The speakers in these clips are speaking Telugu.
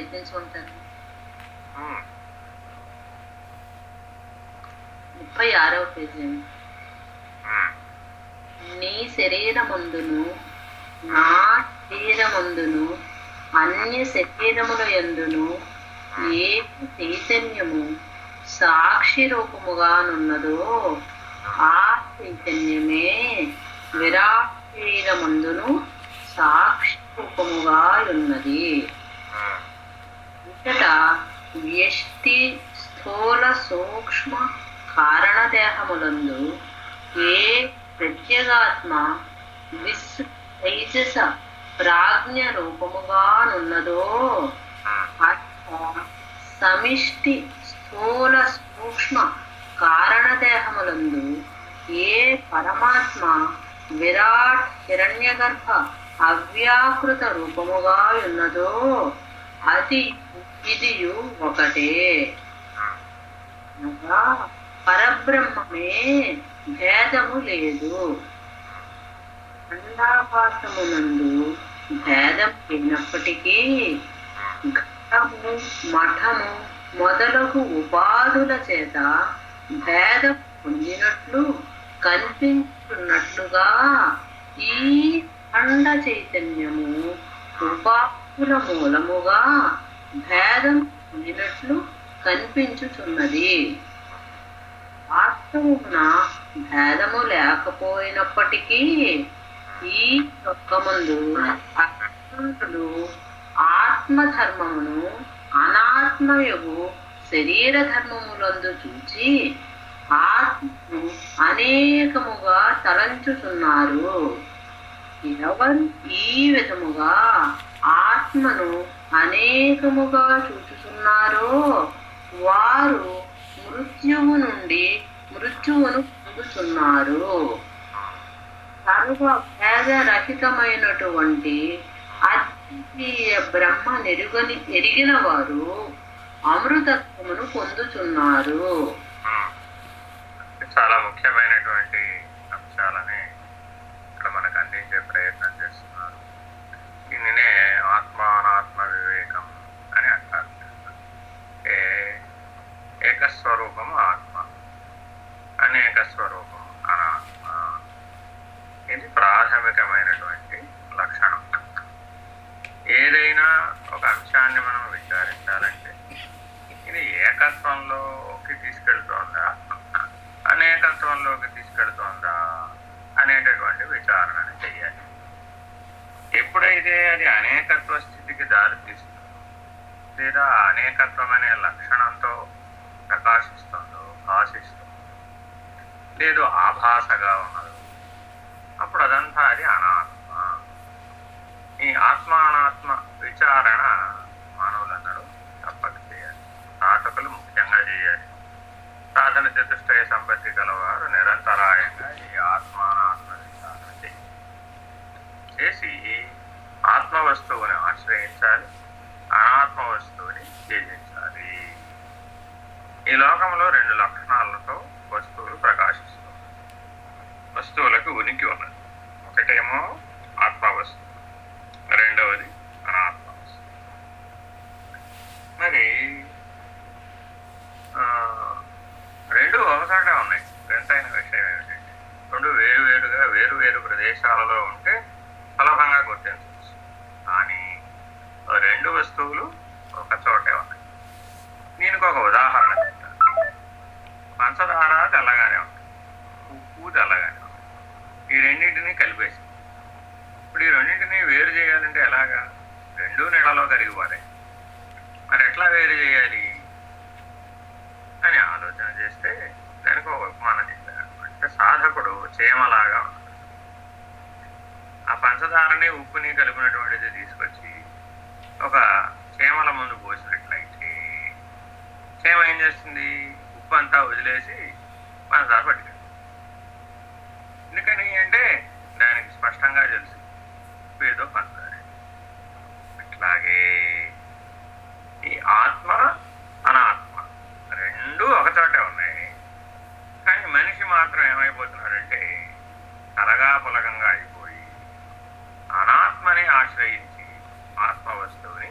నన్ను ప్రయత్నించుకుంటాను ఉమ్, ముప్పై ఆరవ పేజీ. ఉమ్, నీ శరీరమందును నా శరీరమందును అన్య శరీరముల యందును ఏ చైతన్యము సాక్షి రూపముగానున్నదో ఆ చైతన్యమే విరాట్ శరీరమందును సాక్షి రూపముగా ఉన్నది ఉమ్, ఇచ్చట వ్యష్టి స్థూల సూక్ష్మ కారణదేహములందు ఏ ప్రత్యేగాత్మ విస్ తైజస ప్రాజ్ఞ అట్లా సమిష్టి స్థూల సూక్ష్మ కారణదేహములందు ఏ పరమాత్మ విరాట్ హిరణ్యగర్భ అవ్యాకృత రూపముగా ఉన్నదో అది ఇదియు ఒకటే. అనగా పరబ్రహ్మమే భేదము లేదు. అండాపాసమునందు భేదం అయినప్పటికీ ఘటము మఠము మొదలగు ఉపాధుల చేత భేదం పొందినట్లు కనిపించున్నట్లుగా ఈ అండ చైతన్యము ఉపాధుల మూలముగా భేదం పొందినట్లు కనిపించుచున్నది. వాస్తవమున భేదము లేకపోయినప్పటికీ ఈ ఒక్కమందు అసంతుడు ఆత్మధర్మమును అనాత్మయగు శరీర ధర్మములందు చూచి ఆత్మను అనేకముగా తలంచుతున్నారు ఎవరు ఈ విధముగా ఆత్మను అనేకముగా చూచుతున్నారో వారు మృత్యువు నుండి మృత్యువును పొందుతున్నారు సర్వభేదరహితమైనటువంటి అద్వితీయ బ్రహ్మ నెరుగని ఎరిగిన వారు అమృతత్వమును పొందుతున్నారు చాలా ముఖ్యమైనటువంటి అంశాలని ఇక్కడ మనకు అందించే ప్రయత్నం చేస్తున్నారు. దీనినే ఆత్మ అనాత్మ వివేకం అని అంటారు. ఏ ఏకస్వరూపము ఆత్మ అనేక స్వరూపం అనాత్మ. ఇది ప్రాథమికమైనటువంటి లక్షణం. ఏదైనా ఒక అంశాన్ని మనం విచారించాలంటే ఇది ఏకత్వంలోకి తీసుకెళ్తోందా అనేకత్వంలోకి తీసుకెళ్తోందా అనేటటువంటి విచారణ చెయ్యాలి. ఎప్పుడైతే అది అనేకత్వ స్థితికి దారితీస్తుందో లేదా అనేకత్వం అనే లక్షణంతో ప్రకాశిస్తుందో భాషిస్తుందో లేదు ఆభాసగా ఉన్నదో అప్పుడు అదంతా అది అనాత్మ. ఈ ఆత్మ అనాత్మ విచారణ మానవులందరూ తప్పక చేయాలి. సాధకులు ముఖ్యంగా చేయాలి. సాధన చతుష్టయ సంపత్తి గలవారు నిరంతరాయంగా ఈ ఆత్మ అనాత్మ విచారణ చేయాలి. చేసి ఆత్మ వస్తువుని ఆశ్రయించాలి. అనాత్మ వస్తువుని త్యజించాలి. ఈ లోకంలో రెండు లక్షణాలతో వస్తువులు ప్రకాశిస్తుంది. వస్తువులకు ఉనికి ఉన్నది. ఒకటేమో ఆత్మ రెండవది అనాత్మావస్థ. మరి ఆ, రెండు ఒకసాటే ఉన్నాయి. ఎంతైన విషయం ఏమిటంటే రెండు వేరు వేరుగా వేరు వేరు ప్రదేశాలలో ఉంటే సులభంగా గుర్తించవచ్చు. కానీ రెండు వస్తువులు ఒక చోటే ఉన్నాయి దీనికి ఒక ఉదాహరణ చెప్తాను పంచదార తెల్లగానే ఉంది ఉప్పు తెల్లగానే ఉంది ఈ రెండింటినీ కలిపేసి ఇప్పుడు ఈ రెండింటినీ వేరు చేయాలంటే ఎలాగా రెండు నెలలో కరిగిపోతాయి మరి ఎట్లా వేరు చేయాలి అని ఆలోచన చేస్తే దానికి ఒక ఉపమానం చెప్పారు అంటే సాధకుడు చేమలాగా ఉన్నాడు. ఆ పంచదారని ఉప్పుని కలిపినటువంటిది తీసుకొచ్చి ఒక చేమల ముందు పోసినట్లయితే చేమ ఏం చేస్తుంది? ఉప్పు అంతా వదిలేసి పంచదార పట్టుకుంది ఎందుకని అంటే దానికి స్పష్టంగా తెలుసు ఉప్పు ఏదో పంచదార అట్లాగే ఈ ఆత్మ అనాత్మ రెండు ఒకచోటే ఉన్నాయి కానీ మనిషి మాత్రం ఏమైపోతున్నాడంటే కలగా పులగంగా అయిపోయి అనాత్మని ఆశ్రయించాలి ఆశ్రయించి ఆత్మ వస్తువుని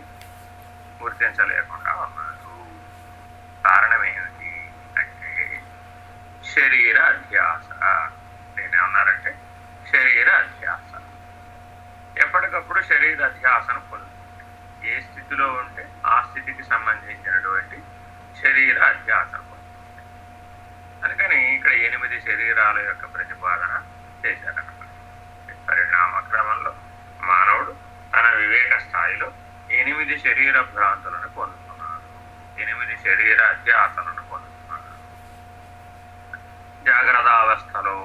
గుర్తించలేకుండా ఉన్నారు కారణం ఏమిటి అంటే శరీర అధ్యాస నేనేమన్నారంటే శరీర అధ్యాస ఎప్పటికప్పుడు శరీర అధ్యాసను పొందుతుంది ఏ స్థితిలో ఉంటే ఆ స్థితికి సంబంధించినటువంటి శరీర అధ్యాసను పొందుతుంది అందుకని ఇక్కడ ఎనిమిది శరీరాల యొక్క ప్రతిపాదన చేశారన్నమాట పరిణామ క్రమంలో మానవుడు తన వివేక స్థాయిలో ఎనిమిది శరీర భ్రాంతులను పొందుతున్నాడు ఎనిమిది శరీర అధ్యాసలను పొందుతున్నాడు జాగ్రత్త అవస్థలో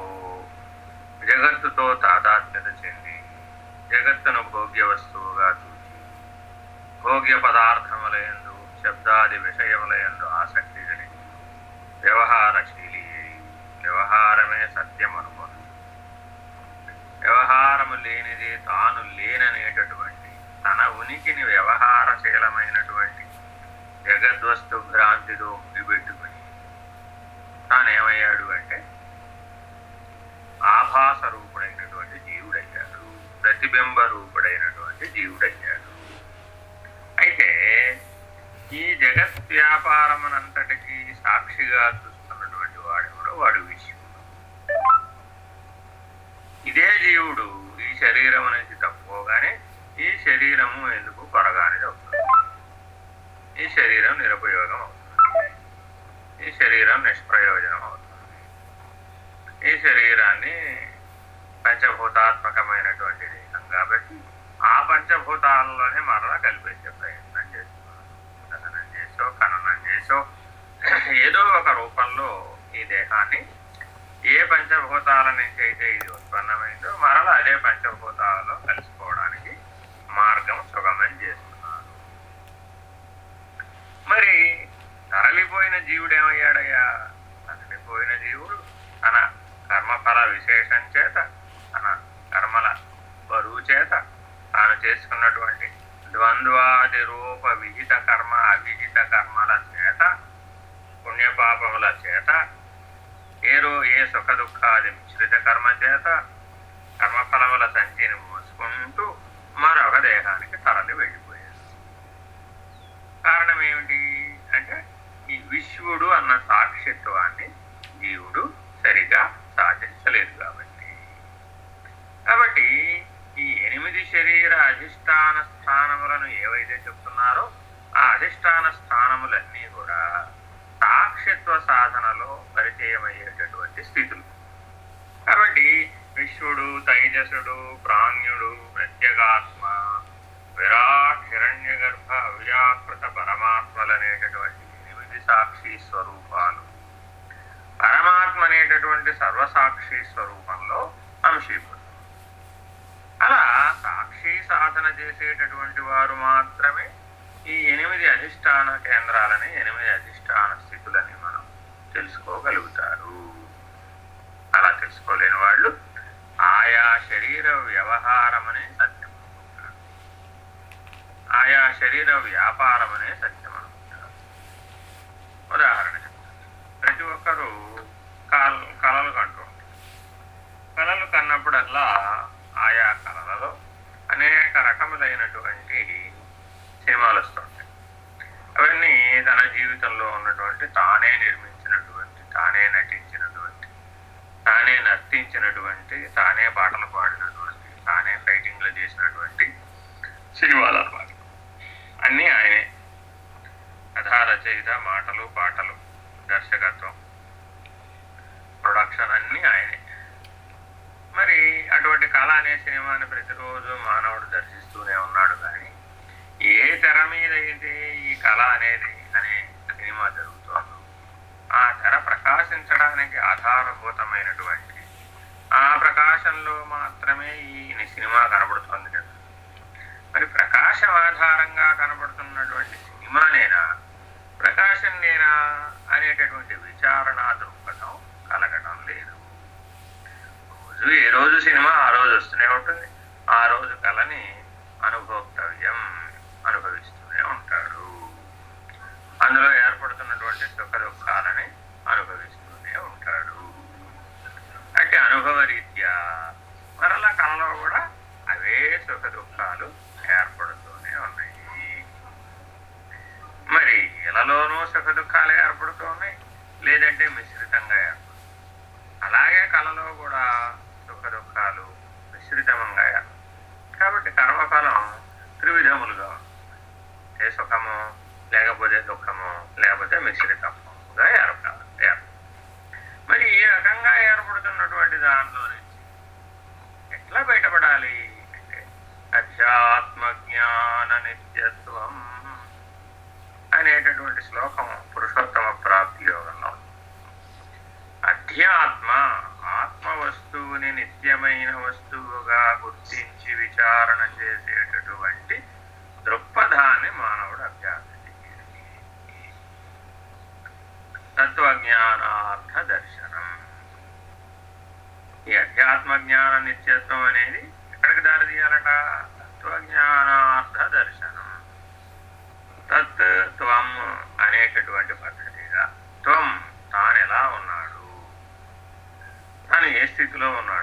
జగత్తుతో తాదాత్మ్యత చెంది జగత్తును భోగ్య వస్తువుగా చూచి భోగ్య పదార్థములయందు ఆది విషయములయందు ఆసక్తి కలిగి వ్యవహారశీలి వ్యవహారమే సత్యం అనుకోను వ్యవహారము లేనిది తాను లేననేటటువంటి తన ఉనికిని వ్యవహారశీలమైనటువంటి జగద్వస్తు భ్రాంతితో ముడిపెట్టుకుని తానేమయ్యాడు అంటే ఆభాస రూపుడైనటువంటి జీవుడయ్యాడు ప్రతిబింబ రూపుడైనటువంటి జీవుడయ్యాడు. ఈ జగత్ వ్యాపారమునంతటికి సాక్షిగా చూస్తున్నటువంటి వాడెవడో వాడు విషయం ఇదే జీవుడు ఈ శరీరం నుంచి తప్పుకోగానే ఈ శరీరము ఎందుకు కొరగానిది అవుతుంది? ఈ శరీరం నిరుపయోగం అవుతుంది. ఈ శరీరం నిష్ప్రయోజనం అవుతుంది. ఈ శరీరాన్ని పంచభూతాత్మకమైనటువంటి దేహంగా కాబట్టి ఆ పంచభూతాలలోనే మరలా కల్పించే ప్రయత్నం ఖననం ఏదో ఒక రూపంలో ఈ దేహాన్ని ఏ పంచభూతాల నుంచి అయితే ఇది ఉత్పన్నమైందో మరలా అదే పంచభూతాలలో కలిసిపోవడానికి మార్గం సుగమం చేస్తున్నారు. మరి తరలిపోయిన జీవుడు ఏమయ్యాడయ్యా తరలిపోయిన జీవుడు తన కర్మఫల విశేషం చేత తన కర్మల బరువు చేత తాను చేసుకున్నటువంటి ద్వంద్వాది రూప విహిత కర్మ అవిహిత కర్మల చేత పుణ్యపాపముల చేత ఏ రో ఏ సుఖ దుఃఖాది మిశ్రిత కర్మ చేత కర్మఫలముల సంచిని మోసుకుంటూ మరొక దేహానికి తరలి వెళ్ళిపోయారు కారణం ఏమిటి అంటే ఈ విశ్వడు అన్న సాక్షిత్వాన్ని జీవుడు సరిగా సాధించలేదు కాబట్టి. కాబట్టి ఈ ఎనిమిది శరీర అధిష్టాన స్థానములను ఏవైతే చెప్తున్నారో ఆ అధిష్టాన స్థానములన్నీ కూడా సాక్షిత్వ సాధనలో పరిచయమయ్యేటటువంటి స్థితులు. కాబట్టి విశ్వడు తైజసుడు ప్రాణ్యుడు ప్రత్యేగాత్మ విరాట్ హిరణ్య గర్భ అవ్యాకృత పరమాత్మలు అనేటటువంటి ఎనిమిది సాక్షి స్వరూపాలు. పరమాత్మ అనేటటువంటి సర్వసాక్షి స్వరూపంలో అంశీభూతం చేసి సాధన చేసేటటువంటి వారు మాత్రమే ఈ ఎనిమిది అధిష్టాన కేంద్రాలని ఎనిమిది అధిష్టాన స్థితులని మనం తెలుసుకోగలుగుతారు. అలా తెలుసుకోలేని వాళ్ళు ఆయా శరీర వ్యవహారం అనే సత్యం అనుకుంటారు. ఆయా శరీర వ్యాపారం అనే సత్యం అనుకుంటారు. ఉదాహరణ ప్రతి ఒక్కరూ కాల్ కళలు కంటూ ఉంటారు. కళలు కన్నప్పుడల్లా ఆయా కళలలో అనేక రకములైనటువంటి సినిమాలు వస్తుంటాయి అవన్నీ తన జీవితంలో ఉన్నటువంటి తానే నిర్మించినటువంటి తానే నటించినటువంటి తానే నర్తించినటువంటి తానే పాటలు పాడినటువంటి తానే ఫైటింగ్లు చేసినటువంటి సినిమాలు అనమాట అన్నీ ఆయనే. కథా రచయిత మాటలు పాటలు దర్శకత్వం ప్రొడక్షన్ అన్నీ ఆయనే. మరి అటువంటి కళ అనే సినిమాని ప్రతిరోజు మానవుడు దర్శిస్తూనే ఉన్నాడు కానీ ఏ తెర మీద అయితే ఈ కళ అనేది అనే సినిమా జరుగుతోందో ఆ తెర ప్రకాశించడానికి ఆధారభూతమైనటువంటి ఆ ప్రకాశంలో మాత్రమే ఈ సినిమా కనబడుతుంది కదా. మరి ప్రకాశం ఆధారంగా కనబడుతున్నటువంటి సినిమానేనా? ప్రకాశం నేనా అనేటటువంటి విచారణ దృక్పథం కలగడం ఈ రోజు సినిమా ఆ రోజు వస్తూనే ఉంటుంది. ఆ రోజు కళని అనుభోక్తవ్యం అనుభవిస్తూనే ఉంటాడు. అందులో ఏర్పడుతున్నటువంటి సుఖ దుఃఖాలని అనుభవిస్తూనే ఉంటాడు. అంటే అనుభవ రీత్యా మరలా కళలో కూడా అవే సుఖ దుఃఖాలు ఏర్పడుతూనే ఉన్నాయి. మరి ఇలాలోనూ సుఖ దుఃఖాలు ఏర్పడుతూ ఉన్నాయి లేదంటే మిశ్రితంగా ఏర్పడుతుంది అలాగే కళలో కూడా త్రిధమంగాయ కాబట్టి కర్మఫలం త్రివిధములుగా. ఏ సుఖము లేకపోతే దుఃఖము లేకపోతే మిశ్రితముగా ఏర్పడాలి. మరి ఈ రకంగా ఏర్పడుతున్నటువంటి దానిలో నుంచి ఎట్లా బయటపడాలి? అంటే అధ్యాత్మ జ్ఞాన నిత్యత్వం అనేటటువంటి శ్లోకం పురుషోత్తమ ప్రాప్తి యోగంలో అధ్యాత్మ ఆత్మ వస్తువుని నిత్యమైన వస్తువు గుర్తించి విచారణ చేసేటటువంటి దృక్పథాన్ని మానవుడు అభ్యాసం చేయాలి తత్వజ్ఞానార్థ దర్శనం ఈ అధ్యాత్మ జ్ఞాన నిత్యత్వం అనేది ఎక్కడికి దారి తీయాలట తత్వజ్ఞానార్థ దర్శనం తత్ త్వం అనేటటువంటి పద్ధతిగా త్వం తాను ఎలా ఉన్నాడు? తాను ఏ స్థితిలో ఉన్నాడు?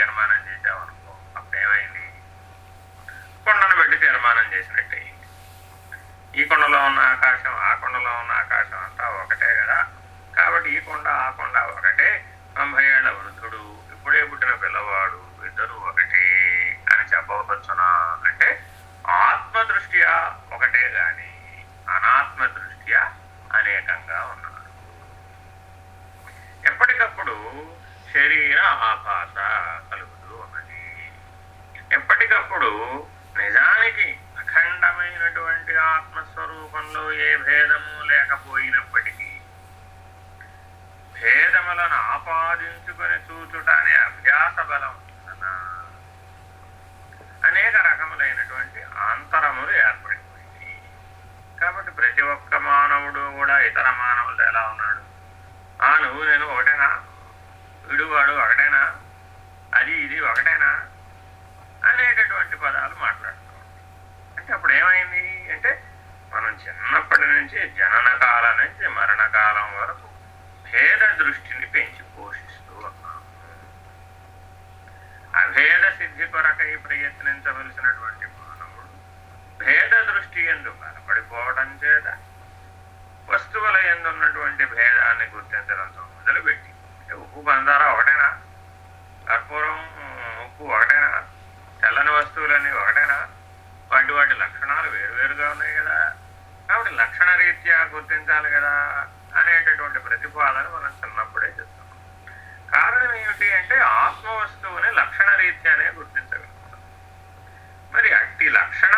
తీర్మానం చేసామనుకో అప్పుడేమైంది కొండను పెట్టి తీర్మానం చేసినట్టు అయింది. ఈ కొండలో ఉన్న ఆకాశం ఆ కొండలో ఉన్న ఆకాశం అంతా ఒకటే కదా? కాబట్టి ఈ కొండ ఆ కొండ ఒకటే. తొంభై ఏళ్ళ వృద్ధుడు ఇప్పుడే పుట్టిన పిల్లవాడు ఇద్దరు ఒకటే అని చెప్పవచ్చునా? అంటే ఆత్మ దృష్ట్యా ఒకటే గాని అనాత్మ దృష్ట్యా అనేకంగా ఉన్నారు ఎప్పటికప్పుడు శరీర ఆభాస కలుగుతూ ఉన్నది అప్పుడు నిజానికి అఖండమైనటువంటి ఆత్మస్వరూపంలో ఏ భేదము లేకపోయినప్పటికీ భేదములను ఆపాదించుకొని చూచుట అనే అభ్యాస బలం అనేక రకములైనటువంటి అంతరములు ఏర్పడిపోయింది కాబట్టి ప్రతి ఒక్క మానవుడు కూడా ఇతర మానవులతో ఎలా ఉన్నాడు? ఆ నువ్వు నేను ఒకటేనా? విడువాడు ఒకటేనా అది ఇది ఒకటేనా అనేటటువంటి పదాలు మాట్లాడుతూ ఉంటాం. అంటే అప్పుడు ఏమైంది అంటే మనం చిన్నప్పటి నుంచి జనన కాలం నుంచి మరణకాలం వరకు భేద దృష్టిని పెంచి పోషిస్తూ ఉన్నాము. అభేద సిద్ధి కొరకై ప్రయత్నించవలసినటువంటి మానవుడు భేద దృష్టి ఎందు బలపడిపోవడం చేత వస్తువుల ఎందున్నటువంటి భేదాన్ని గుర్తించడంతో మొదలుపెట్టి. ఉప్పు బందారా ఒకటేనా? కర్పూరం ఉప్పు ఒకటేనా? తెల్లని వస్తువులన్నీ ఒకటేనా? వాటి వాటి లక్షణాలు వేరువేరుగా ఉన్నాయి కదా. కాబట్టి లక్షణ రీత్యా గుర్తించాలి కదా అనేటటువంటి ప్రతిపాదన మనం చిన్నప్పుడే చెప్తాం కారణం ఏమిటి అంటే ఆత్మ వస్తువుని లక్షణ రీత్యానే గుర్తించగలుగుతాం. మరి అట్టి లక్షణ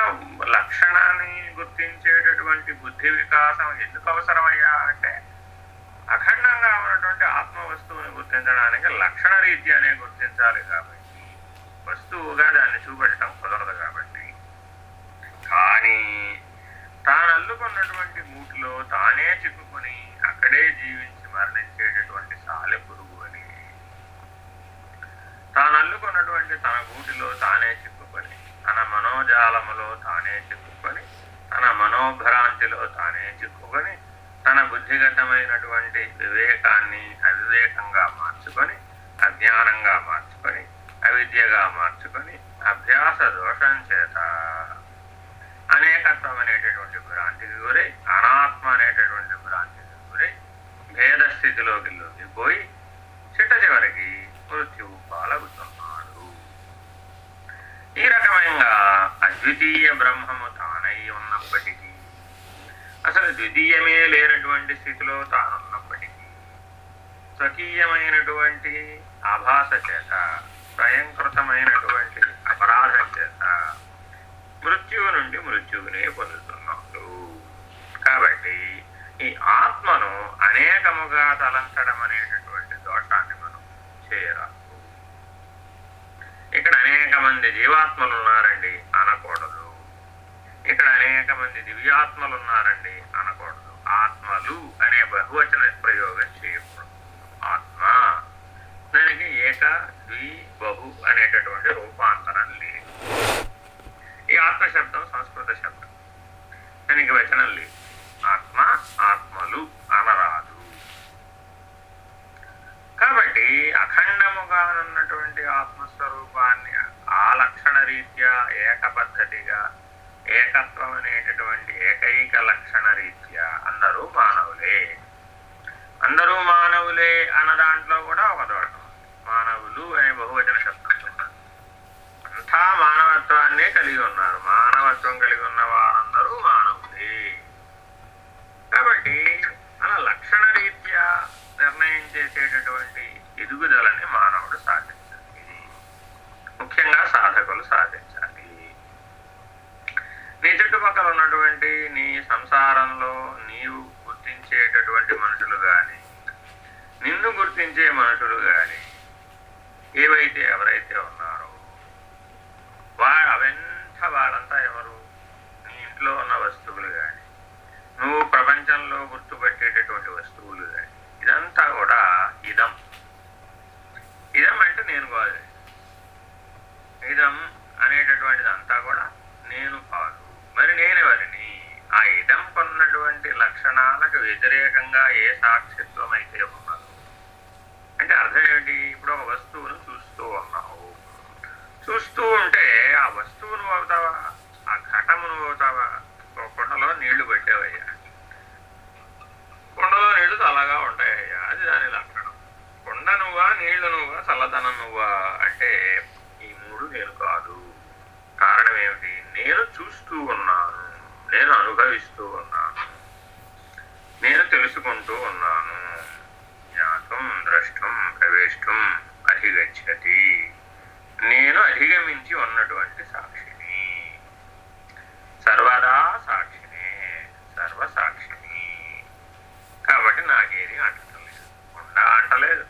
లక్షణాన్ని గుర్తించేటటువంటి బుద్ధి వికాసం ఎందుకు అవసరమయ్యా అంటే అఖండంగా ఉన్నటువంటి ఆత్మ వస్తువుని గుర్తించడానికి లక్షణ రీత్యానే గుర్తించాలి కాబట్టి వస్తువుగా దాన్ని చూపెట్టడం కుదరదు కాబట్టి కానీ తాను అల్లుకున్నటువంటి గూటిలో తానే చిక్కుకొని అక్కడే జీవించి మరణించేటటువంటి సాలె పురుగు అని. తాను అల్లుకున్నటువంటి తన గూటిలో తానే చిక్కుకొని తన మనోజాలములో తానే చిక్కుకొని తన మనోభ్రాంతిలో తానే చిక్కుకొని తన బుద్ధిగతమైనటువంటి వివేకాన్ని అవివేకంగా మార్చుకొని అజ్ఞానంగా మార్చుకొని అవిద్యగా మార్చుకొని అభ్యాస దోషం చేత అనేకత్వం అనేటటువంటి భ్రాంతికి గురై అనాత్మ అనేటటువంటి భేద స్థితిలోకి పోయి చిట్ట చివరికి మృత్యువు పాలగుతున్నాడు ఈ రకమైన అద్వితీయ బ్రహ్మము తానై ఉన్నప్పటికీ అసలు ద్వితీయమే లేనటువంటి స్థితిలో తానున్నప్పటికీ స్వకీయమైనటువంటి ఆభాస చేత స్వయంకృతమైనటువంటి అపరాధం చేత మృత్యువు నుండి మృత్యువునే పొందుతున్నాడు. కాబట్టి ఈ ఆత్మను అనేకముగా తలంచడం అనేటటువంటి దోషాన్ని మనం చేయరాదు. ఇక్కడ అనేక మంది జీవాత్మలు ఉన్నారండి అనకూడదు. ఇక్కడ అనేక మంది దివ్యాత్మలు ఉన్నారండి అనకూడదు. ఆత్మలు అనే బహువచన ప్రయోగం చేయకూడదు. ఆత్మ దానికి ఏక ద్వి బహు అనేటటువంటి రూపాంతరం లేదు. ఈ ఆత్మ శబ్దం సంస్కృత శబ్దం. దానికి వచనం లేదు. ఆత్మ ఆత్మలు అనరాదు కాబట్టి అఖండముగా ఉన్నటువంటి ఆత్మస్వరూపాన్ని ఆ లక్షణ రీత్యా ఏక పద్ధతిగా ఏకత్వం అనేటటువంటి ఏకైక లక్షణ రీత్యా అందరూ మానవులే. అందరూ మానవులే అన్న దాంట్లో కూడా ఒక దోషం మానవులు అనే బహువచన శబ్దం అంతా మానవత్వాన్నే కలిగి ఉన్నారు. మానవత్వం కలిగి ఉన్న వారందరూ మానవులే. కాబట్టి మన లక్షణ రీత్యా నిర్ణయం చేసేటటువంటి ఎదుగుదలని మానవుడు సాధించాలి. ముఖ్యంగా సాధకులు సాధించాలి. నీ చుట్టుపక్కల ఉన్నటువంటి నీ సంసారంలో నీవు గుర్తించేటటువంటి మనుషులు కానీ నిన్ను గుర్తించే మనుషులు కానీ ఏవైతే ఎవరైతే ఉన్నారో వా అవెంత వాళ్ళంతా ఎవరు? నీ ఇంట్లో ఉన్న వస్తువులు కానీ నువ్వు ప్రపంచంలో గుర్తుపెట్టేటటువంటి వస్తువులు కానీ ఇదంతా కూడా ఇదం. నేను కాదు. ఇదం అనేటటువంటిది అంతా కూడా నేను కాదు. మరి నేనెవరిని ఆ ఇదం కొన్నటువంటి లక్షణాలకు వ్యతిరేకంగా ఏ సాక్షిత్వం అయితే ఉన్నదో వస్తువును చూస్తూ ఉన్నావు. చూస్తూ ఉంటే ఆ వస్తువు నువ్వు అవుతావా? ఆ ఘటము నువ్వు అవుతావా? ఒక కుండలో నీళ్ళు పెట్టావయ్యా. కుండలో నీళ్ళు చల్లగా ఉంటాయ్యా అది దాని లక్షణం. కుండ నువ్వా నీళ్ళు నువ్వా చల్లదనం నువ్వా? అంటే ఈ మూడు నేను కాదు. కారణం ఏమిటి? నేను చూస్తూ ఉన్నాను. నేను అనుభవిస్తూ ఉన్నాను. నేను తెలుసుకుంటూ ఉన్నాను. జ్ఞాతం ద్రష్టం ప్రవేశం అధిగచ్చతి. నేను అధిగమించి ఉన్నటువంటి సాక్షిని. సర్వదా సాక్షినే సర్వసాక్షిని కాబట్టి నాకేది అంటలేదు ఉండ అంటలేదు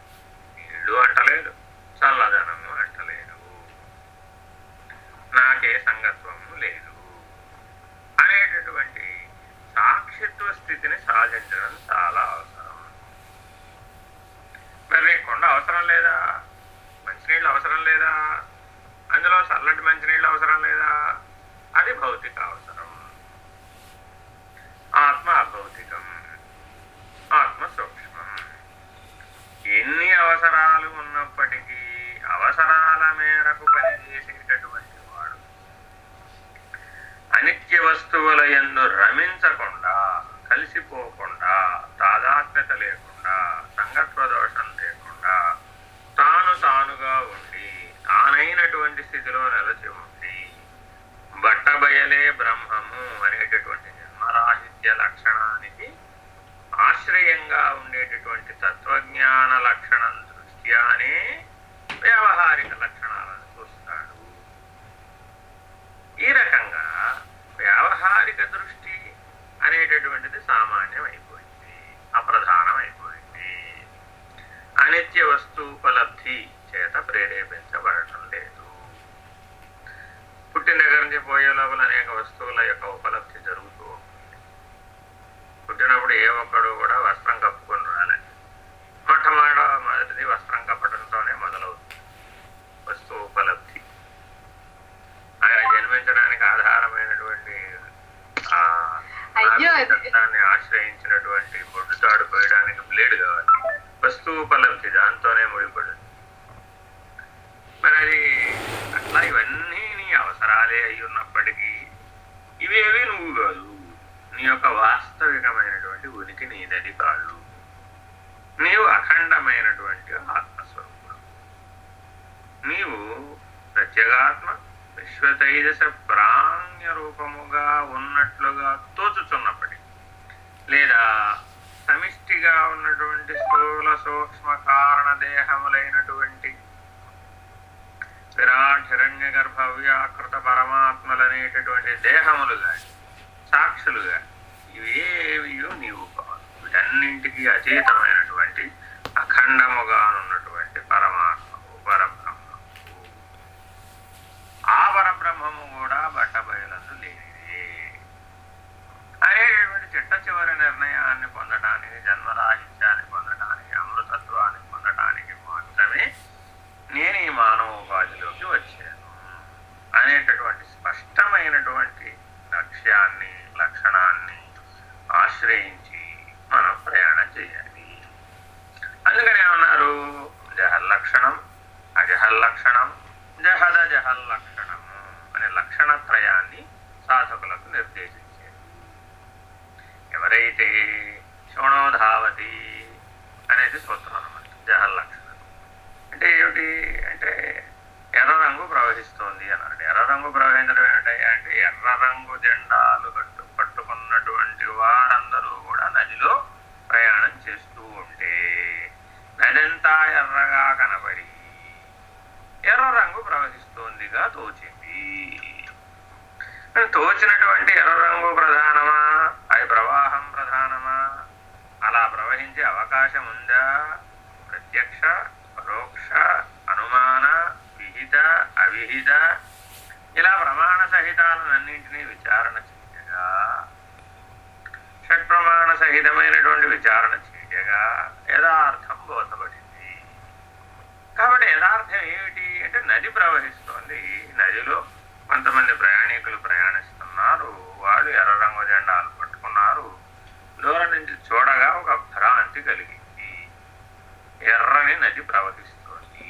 నీళ్ళు అంటలేదు చల్లదనము నాకే సంగత్వము లేదు. అనేటటువంటి సాక్షిత్వ స్థితిని సాధించడం చాలా అవసరం. మరి నీకు కొండ అవసరం లేదా? మంచినీళ్ళు అవసరం లేదా? అందులో చల్లటి మంచినీళ్ళు అవసరం లేదా? అది భౌతిక అవసరం. ఆత్మ అభౌతికం ఆత్మ సూక్ష్మం ఎన్ని అవసరాలు ఉన్నప్పటికీ అవసరాల మేరకు పనిచేసేటటువంటి వాడు అనిత్య వస్తువుల ఎందు రమించకుండా కలిసిపోకుండా తాదాత్మ్యత లేకుండా సంగత్వ దోషం లేకుండా తాను తానుగా ఉండి తానైనటువంటి స్థితిలో నిలచి ఉండి బట్టబయలే బ్రహ్మము అనేటటువంటి జన్మరాహిత్య లక్షణానికి ఆశ్రయంగా ఉండేటటువంటి తత్వజ్ఞాన లక్షణం దృష్ట్యానే వ్యావహారిక లక్షణాలను చూస్తాడు. ఈ రకంగా వ్యావహారిక దృష్టి అనేటటువంటిది సామాన్యం అయిపోయింది అప్రధానం అయిపోయింది అనిత్య వస్తుపలబ్ధి చేత ప్రేరేపించబడటం లేదు. పుట్టిన దగ్గర నుంచి పోయే లోపల అనేక వస్తువుల యొక్క ఉపలబ్ధి జరుగుతూ ఉంటుంది. పుట్టినప్పుడు ఏ ఒక్కడు కూడా వస్త్రం కప్పుకొని రాలే మొదటిది వస్త్రం కప్పడంతోనే మొదలవుతుంది వస్తువు ఉపలబ్ధి. ఆయన జన్మించడానికి ఆధారమైనటువంటి దాన్ని ఆశ్రయించినటువంటి బొడ్డుతాడు పోయడానికి బ్లేడ్ కావాలి. వస్తువు ఉపలబ్ధి దాంతోనే ముడిపడి. మరి అది అట్లా ఇవన్నీ నీ అవసరాలే అయి ఉన్నప్పటికీ ఇవేవి నువ్వు కాదు. నీ యొక్క వాస్తవికమైనటువంటి ఉనికి నీదది కాదు. నీవు అఖండమైనటువంటి ఆత్మస్వరూపుడు. నీవు ప్రత్యేగాత్మ విశ్వతైజస ప్రాణ్య రూపముగా ఉన్నట్లుగా తోచుచున్నప్పటికీ లేదా సమిష్టిగా ఉన్నటువంటి స్థూల సూక్ష్మ కారణ దేహములైనటువంటి విరాట్ హిరణ్య గర్భ వ్యాకృత పరమాత్మలనేటటువంటి దేహములు గాని సాక్షులు గాని ఇవేవి నీవు కావు వీటన్నింటికి అతీతమైనటువంటి అఖండముగానున్నటువంటి పరమాత్మము పరబ్రహ్మము ఆ పరబ్రహ్మము కూడా బట్టబయలందు లేనిదే. అనేటటువంటి చిట్ట చివరి నిర్ణయాన్ని పొందడానికి జన్మరాహిత్యాన్ని పొందడానికి అమృతత్వాన్ని పొందడానికి మాత్రమే నేను ఈ మానవ ఉపాధిలోకి వచ్చాను. అనేటటువంటి స్పష్టమైనటువంటి లక్ష్యాన్ని లక్షణాన్ని ఆశ్రయించి మనం ప్రయాణం చేయాలి అందుకని ఏమన్నారు? జహల్లక్షణం అజహల్లక్షణం జహద జహల్లక్షణము అనే లక్షణత్రయాన్ని సాధకులకు నిర్దేశించారు ఎవరైతే శోణోధావతి అనేది సూత్రం అనమాట జహల్లక్షణం అంటే ఏమిటి? అంటే ఎర్ర రంగు ప్రవహిస్తోంది అన్నాడు ఎర్ర రంగు ప్రవహించడం ఏమిటయ్యా? అంటే ఎర్ర రంగు జెండాలు కట్టు పట్టుకున్నటువంటి వారందరూ కూడా నదిలో చేస్తూ ఉంటే నడంతా ఎర్రగా కనబడి ఎర్ర రంగు ప్రవహిస్తోందిగా తోచింది. తోచినటువంటి ఎర్ర రంగు ప్రధానమా? అది ప్రవాహం ప్రధానమా? అలా ప్రవహించే అవకాశం ఉందా? ప్రత్యక్ష పరోక్ష అనుమాన విహిత అవిహిత? ఇలా ప్రమాణ సహితాలన్నింటినీ విచారణ చేయగా షట్ ప్రమాణ సహితమైనటువంటి విచారణ విధంగా యథార్థం బోధపడింది. కాబట్టి యథార్థం ఏమిటి అంటే నది ప్రవహిస్తోంది. నదిలో కొంతమంది ప్రయాణికులు ప్రయాణిస్తున్నారు. వాళ్ళు ఎర్ర రంగు జెండాలు పట్టుకున్నారు. దూరం నుంచి చూడగా ఒక భ్రాంతి కలిగింది. ఎర్రని నది ప్రవహిస్తోంది.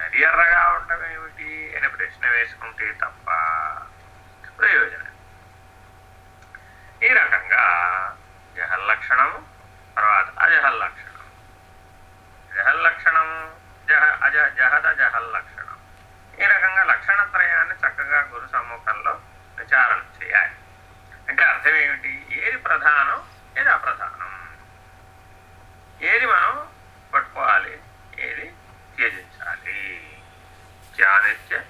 నది ఎర్రగా ఉండడం ఏమిటి అని ప్రశ్న వేసుకుంటే తప్ప ప్రయోజనం ఈ రకంగా జహల్లక్షణము తర్వాత అజహల్లక్షణం జహల్లక్షణము జహ అజ జహద జహల్లక్షణం. ఈ రకంగా లక్షణత్రయాన్ని చక్కగా గురు సమ్ముఖంలో విచారణ చేయాలి. అంటే అర్థం ఏమిటి? ఏది ప్రధానం ఏది అప్రధానం? ఏది మనం పట్టుకోవాలి? ఏది త్యజించాలి? ధ్యానిత్య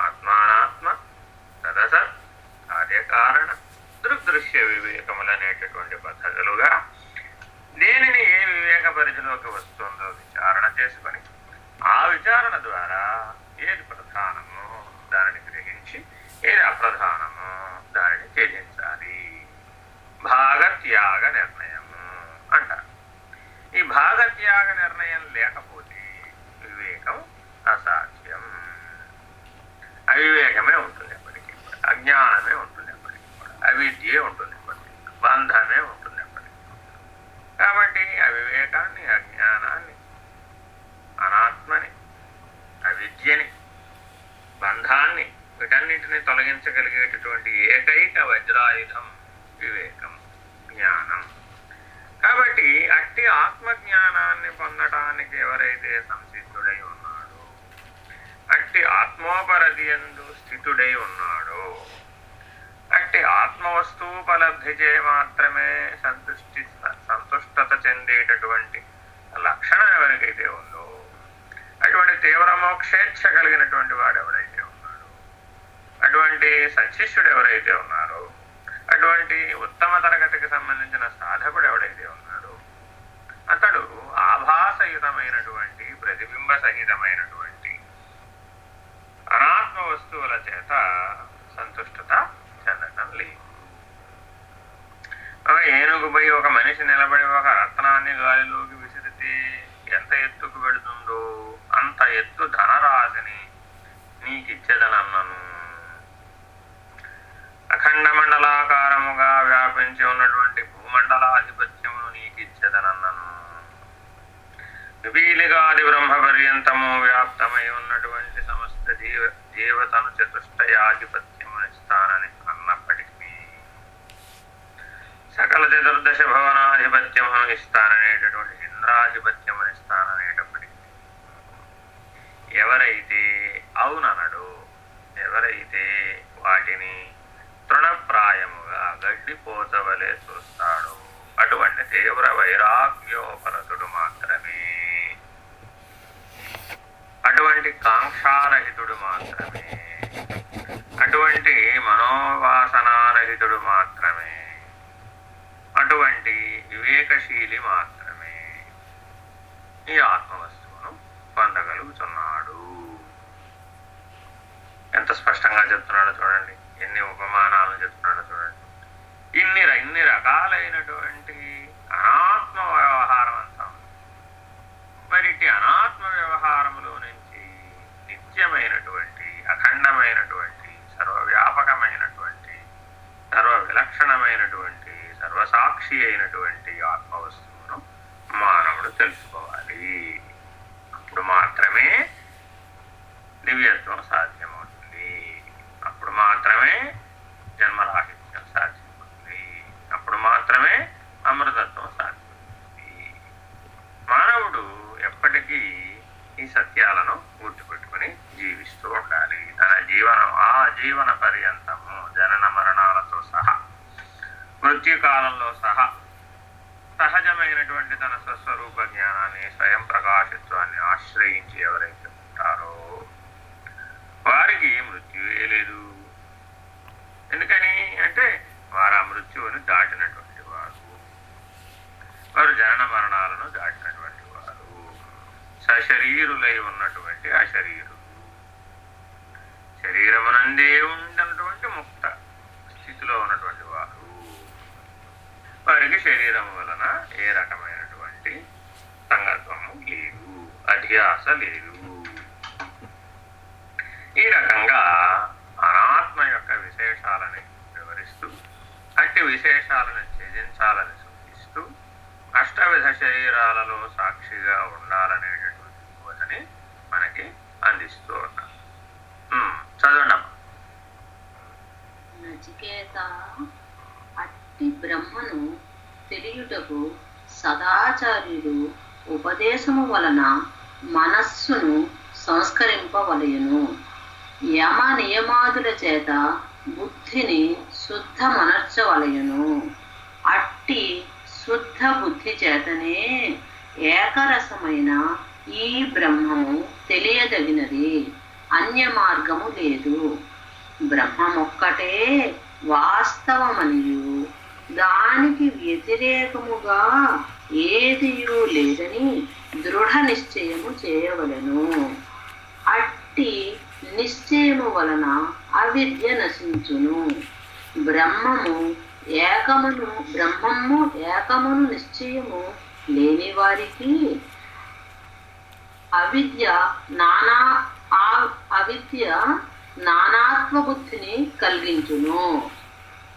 ఆత్మానాత్మ సదస కార్యకారణ దృగ్దృశ్య వివేకములనేటటువంటి పద్ధతులుగా దేనిని ఏ వివేక పరిధిలోకి వస్తుందో విచారణ చేసుకొని ఆ విచారణ ద్వారా ఏది ప్రధానమో దానిని గ్రహించి ఏది అప్రధానమో దానిని త్యజించాలి. భాగత్యాగ నిర్ణయము అంటారు. ఈ భాగత్యాగ నిర్ణయం లేకపోతే వివేకం అసాధ్యం. అవివేకమే ఉంటుంది ఎప్పటికీ అజ్ఞానమే ఉంటుంది ఎప్పటికీ అవిద్యే ఉంటుంది ఎప్పటికీ బంధమే ఉంటుంది ఎప్పటికీ కూడా. కాబట్టి అవివేకాన్ని అజ్ఞానాన్ని అనాత్మని అవిద్యని బంధాన్ని వీటన్నిటిని తొలగించగలిగేటటువంటి ఏకైక వజ్రాయుధం వివేకం జ్ఞానం. కాబట్టి అట్టి ఆత్మజ్ఞానాన్ని పొందటానికి ఎవరైతే సంసిద్ధుడై ఉన్నాడో అట్టి ఆత్మోపరతి ఎందు స్థితుడై ఉన్నాడో అట్టి ఆత్మవస్తువుపలబ్ధిచే మాత్రమే సంతుష్టి సంతుష్టత చెందేటటువంటి లక్షణం ఎవరికైతే ఉందో అటువంటి తీవ్ర మోక్షేచ్ఛ కలిగినటువంటి వాడు అటువంటి సత్శిష్యుడు ఎవరైతే ఉన్నారో అటువంటి ఉత్తమ తరగతికి సంబంధించిన సాధకుడు ఎవడైతే ఉన్నాడో అతడు ఆభాసయుతమైనటువంటి ప్రతిబింబ సహితమైనటువంటి అనాత్మ వస్తువుల చేత సంతుష్టత చెందటం లేదు. ఒక ఏనుగుపై ఒక మనిషి నిలబడి ఒక రత్నాన్ని గాలిలోకి విసిరితే ఎంత ఎత్తుకు పెడుతుందో అంత ఎత్తు ధనరాశిని నీకిచ్చేదనన్నాను ఖండమండలాకారముగా వ్యాపించి ఉన్నటువంటి భూమండలాధిపత్యమును నీకిచ్చేదనన్నాను. విపీలిగాది బ్రహ్మ పర్యంతము వ్యాప్తమై ఉన్నటువంటి సమస్త జీవ జీవతను చతుష్టయాధిపత్యమునిస్తానని అన్నప్పటికీ సకల చతుర్దశ భవనాధిపత్యమును ఇస్తాననేటటువంటి ఇంద్రాధిపత్యమునిస్తాననేటప్పటికీ ఎవరైతే అవుననడు ఎవరైతే వాటిని తృణప్రాయముగా గడ్డిపోతవలే చూస్తాడు. అటువంటి తీవ్ర వైరాగ్యోపరతుడు మాత్రమే. అటువంటి కాంక్షారహితుడు మాత్రమే. అటువంటి మనోవాసనారహితుడు మాత్రమే. అటువంటి వివేకశీలి మాత్రమే. ఈ ఆత్మవస్తువును పొందగలుగుతున్నాడు. ఎంత స్పష్టంగా చెప్తున్నాడో చూడండి. ఎన్ని ఉపమానాలను చెప్తున్నాడు చూడండి. ఇన్ని ర- ఇన్ని రకాలైనటువంటి అనాత్మ చేయవలను అట్టి నిశ్చయము వలన అవిద్య నశించును. బ్రహ్మము ఏకమును బ్రహ్మము ఏకమును నిశ్చయము లేని వారికి అవిద్య నానా ఆ- అవిద్య నానాత్మ బుద్ధిని కలిగించును.